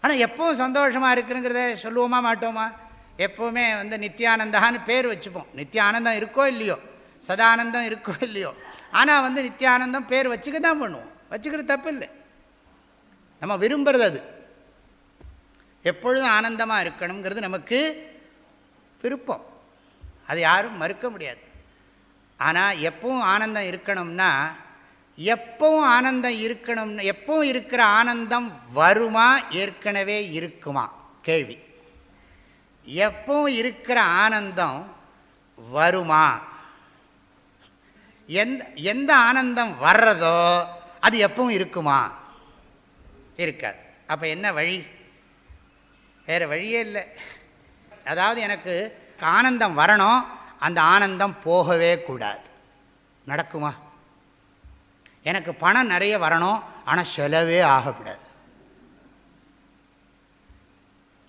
ஆனால் எப்போவும் சந்தோஷமாக இருக்குங்கிறத சொல்லுவோமா மாட்டோமா? எப்போவுமே வந்து நித்தியானந்தான்னு பேர் வச்சுப்போம். நித்யானந்தம் இருக்கோ இல்லையோ? சதானந்தம் இருக்கோ இல்லையோ? ஆனால் வந்து நித்யானந்தம் பேர் வச்சுக்க தான் பண்ணுவோம். வச்சுக்கிறது தப்பு இல்லை நம்ம விரும்புகிறது அது. எப்பொழுதும் ஆனந்தமாக இருக்கணுங்கிறது நமக்கு விருப்பம். அது யாரும் மறுக்க முடியாது. ஆனால் எப்பவும் ஆனந்தம் இருக்கணும்னா எப்பவும் ஆனந்தம் இருக்கணும்னு எப்பவும் இருக்கிற ஆனந்தம் வருமா ஏற்கனவே இருக்குமா? கேள்வி. எப்பவும் இருக்கிற ஆனந்தம் வருமா? எந்த எந்த ஆனந்தம் வர்றதோ அது எப்பவும் இருக்குமா? இருக்காது. அப்போ என்ன வழி? வேறு வழியே இல்லை. அதாவது எனக்கு ஆனந்தம் வரணும் அந்த ஆனந்தம் போகவே கூடாது. நடக்குமா? எனக்கு பணம் நிறைய வரணும் ஆனால் செலவே ஆகக்கூடாது.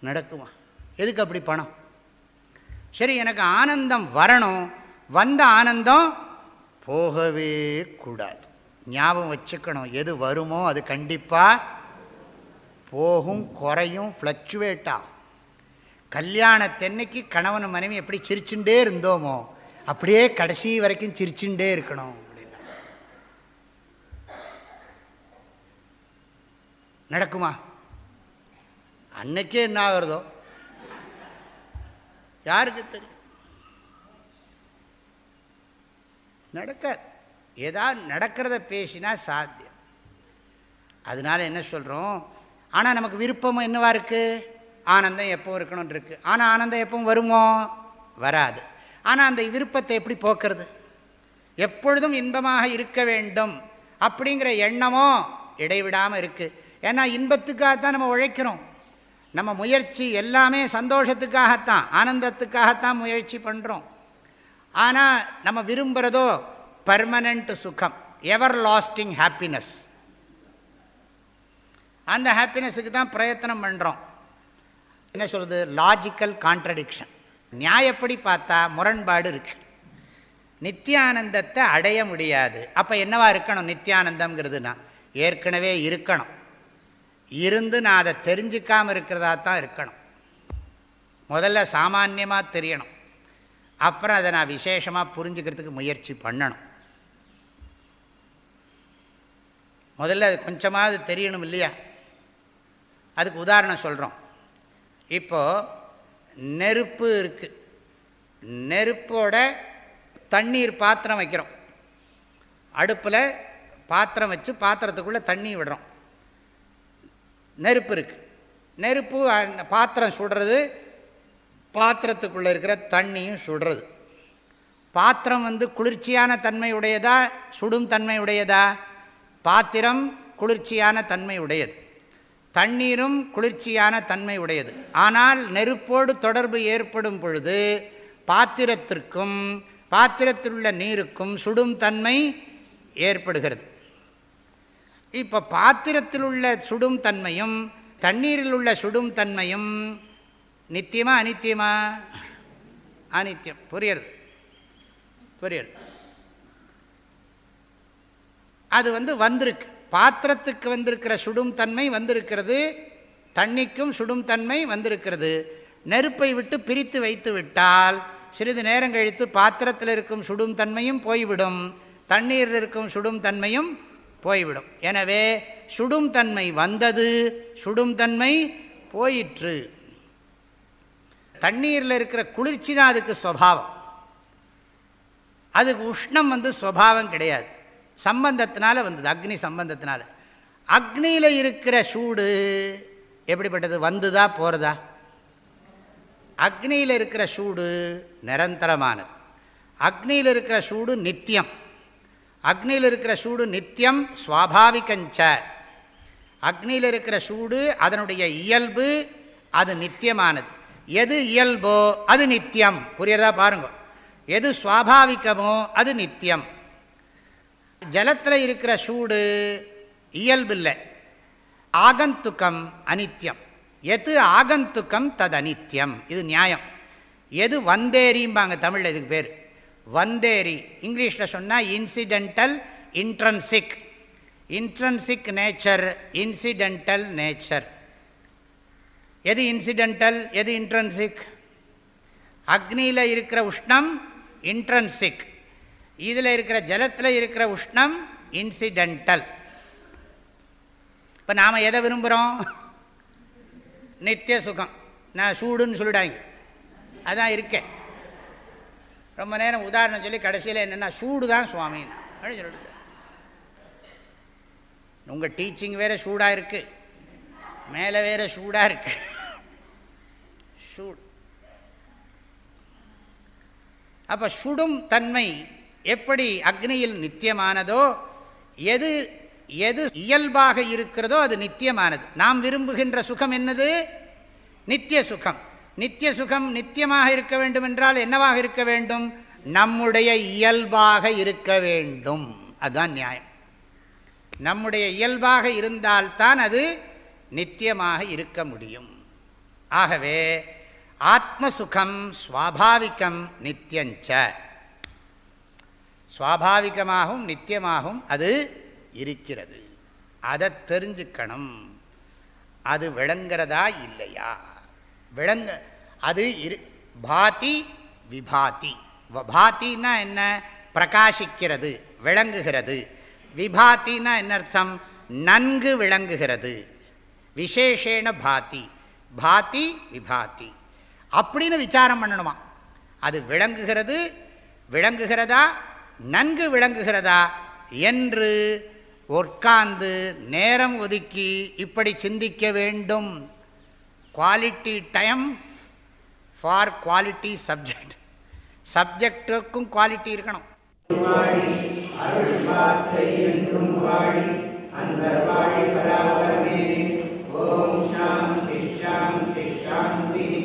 நடக்குமா? எதுக்கு அப்படி பணம்? சரி எனக்கு ஆனந்தம் வரணும் வந்த ஆனந்தம் போகவே கூடாது. ஞாபகம் வச்சுக்கணும் எது வருமோ அது கண்டிப்பாக போகும் குறையும் ஃப்ளக்சுவேட் ஆகும். கல்யாணத்தன்னைக்கு கணவன் மனைவி எப்படி சிரிச்சுட்டே இருந்தோமோ அப்படியே கடைசி வரைக்கும் சிரிச்சுட்டே இருக்கணும் அப்படின்னா. நடக்குமா? அன்னைக்கே என்ன ஆகுறதோ? யாருக்கு தெரியும்? நடக்க ஏதாவது நடக்கிறத பேசினா சாத்தியம். அதனால் என்ன சொல்கிறோம் ஆனால் நமக்கு விருப்பம் என்னவா இருக்குது ஆனந்தம் எப்போ இருக்கணும்னு இருக்குது ஆனால் ஆனந்தம் எப்பவும் வருமோ? வராது. ஆனால் அந்த விருப்பத்தை எப்படி போக்குறது? எப்பொழுதும் இன்பமாக இருக்க வேண்டும் அப்படிங்கிற எண்ணமோ இடைவிடாமல் இருக்குது ஏன்னா இன்பத்துக்காக தான் நம்ம உழைக்கிறோம். நம்ம முயற்சி எல்லாமே சந்தோஷத்துக்காகத்தான் ஆனந்தத்துக்காகத்தான் முயற்சி பண்ணுறோம் ஆனால் நம்ம விரும்புகிறதோ பர்மனண்ட் சுகம் எவர் லாஸ்டிங் ஹாப்பினஸ் அந்த ஹாப்பினஸுக்கு தான் பிரயத்தனம் பண்ணுறோம் என்ன சொல்கிறது லாஜிக்கல் கான்ட்ரடிக்ஷன் நியாயப்படி பார்த்தா முரண்பாடு இருக்கு. நித்தியானந்தத்தை அடைய முடியாது. அப்போ என்னவா இருக்கணும் நித்தியானந்தம்ங்கிறதுனா ஏற்கனவே இருக்கணும். இருந்து நான் அதை தெரிஞ்சிக்காமல் இருக்கிறதா தான் இருக்கணும். முதல்ல சாமான்யமாக தெரியணும். அப்புறம் அதை நான் விசேஷமாக புரிஞ்சுக்கிறதுக்கு முயற்சி பண்ணணும். முதல்ல அது கொஞ்சமாவது தெரியணும் இல்லையா? அதுக்கு உதாரணம் சொல்கிறோம் இப்போது நெருப்பு இருக்குது நெருப்போட தண்ணீர் பாத்திரம் வைக்கிறோம். அடுப்பில் பாத்திரம் வச்சு பாத்திரத்துக்குள்ளே தண்ணி விடுறோம். நெருப்பு இருக்குது நெருப்பு பாத்திரம் சுடுறது பாத்திரத்துக்குள்ளே இருக்கிற தண்ணியும் சுடுறது. பாத்திரம் வந்து குளிர்ச்சியான தன்மை உடையதா சுடும் தன்மை உடையதா? பாத்திரம் குளிர்ச்சியான தன்மை உடையது. தண்ணீரும் குளிர்ச்சியான தன்மை உடையது. ஆனால் நெருப்போடு தொடர்பு ஏற்படும் பொழுது பாத்திரத்திற்கும் பாத்திரத்தில் உள்ள நீருக்கும் சுடும் தன்மை ஏற்படுகிறது. இப்போ பாத்திரத்தில் உள்ள சுடும் தன்மையும் தண்ணீரில் உள்ள சுடும் தன்மையும் நித்தியமாக அனித்தியமா? அனித்தியம். புரியுறது புரியுறது அது வந்து வந்திருக்கு. பாத்திரத்துக்கு வந்திருக்கிற சுடும் தன்மை வந்திருக்கிறது தண்ணிக்கும் சுடும் தன்மை வந்திருக்கிறது. நெருப்பை விட்டு பிரித்து வைத்து விட்டால் சிறிது நேரம் கழித்து பாத்திரத்தில் இருக்கும் சுடும் தன்மையும் போய்விடும். தண்ணீரில் இருக்கும் சுடும் தன்மையும் போய்விடும். எனவே சுடும் தன்மை வந்தது சுடும் தன்மை போயிற்று. தண்ணீரில் இருக்கிற குளிர்ச்சி தான் அதுக்கு ஸ்வபாவம் அதுக்கு உஷ்ணம் வந்து ஸ்வபாவம் கிடையாது. சம்பந்தத்தினால வந்தது அக்னி சம்பந்தத்தினால. அக்னியில் இருக்கிற சூடு எப்படிப்பட்டது? வந்துதா போகிறதா அக்னியில் இருக்கிற சூடு நிரந்தரமானது. அக்னியில் இருக்கிற சூடு நித்தியம். அக்னியில் இருக்கிற சூடு நித்தியம் சுவாபாவிகஞ்ச. அக்னியில் இருக்கிற சூடு அதனுடைய இயல்பு அது நித்தியமானது. எது இயல்போ அது நித்தியம். புரியறதா பாருங்க. எது சுவாபாவிகமோ அது நித்தியம். ஜலத்தில் இருக்கிற சூடு இயல்பில்லை. ஆகந்துக்கம் அனித்யம். எது ஆகந்துக்கம் தது அனித்யம்? இது நியாயம். எது வந்தேரிம்பாங்க தமிழில் இதுக்கு பேர். வந்தேரி. இங்கிலீஷில் சொன்னால் incidental intrinsic intrinsic nature incidental nature எது இன்சிடென்டல் எது இன்ட்ரன்சிக் அக்னியில் இருக்கிற உஷ்ணம் இன்ட்ரன்சிக் இதில் இருக்கிற ஜலத்தில் இருக்கிற உஷ்ணம் இன்சிடென்டல் இப்போ நாம் எதை விரும்புகிறோம் நித்திய சுகம். நான் சூடுன்னு சொல்லிடாங்க அதான் இருக்கேன். ரொம்ப நேரம் உதாரணம் சொல்லி கடைசியில் என்னென்னா சூடு தான் சுவாமின்னு. அப்படின்னு சொல்லிட்டு. உங்கள் டீச்சிங் வேறு சூடாக இருக்குது மேலே வேறு சூடாக இருக்குது சூடு. அப்போ சுடும் தன்மை எப்படி அக்னியில் நித்தியமானதோ எது எது இயல்பாக இருக்கிறதோ அது நித்தியமானது. நாம் விரும்புகின்ற சுகம் என்னது? நித்திய சுகம். நித்திய சுகம் நித்தியமாக இருக்க வேண்டும் என்றால் என்னவாக இருக்க வேண்டும்? நம்முடைய இயல்பாக இருக்க வேண்டும். அதுதான் நியாயம். நம்முடைய இயல்பாக இருந்தால்தான் அது நித்தியமாக இருக்க முடியும். ஆகவே ஆத்மசுகம் சுவாபாவிகம் நித்தியஞ்ச. சுவாபாவிகமாகவும் நித்தியமாகவும் அது இருக்கிறது. அதை தெரிஞ்சுக்கணும். அது விளங்குறதா இல்லையா? விளங்க அது இரு பாதி விபாதி. பாத்தின்னா என்ன? பிரகாசிக்கிறது விளங்குகிறது. விபாத்தின்னா என்ன அர்த்தம்? நன்கு விளங்குகிறது. விசேஷேன பாதி. பாதி விபாதி. அப்படின்னு விசாரம் பண்ணணுமா? அது விளங்குகிறது விளங்குகிறதா? நன்கு விளங்குகிறதா என்று உட்கார்ந்து நேரம் ஒதுக்கி இப்படி சிந்திக்க வேண்டும். Quality time for quality subject சப்ஜெக்டுக்கும் quality இருக்கணும். ஓம் சாந்தி சாந்தி சாந்தி.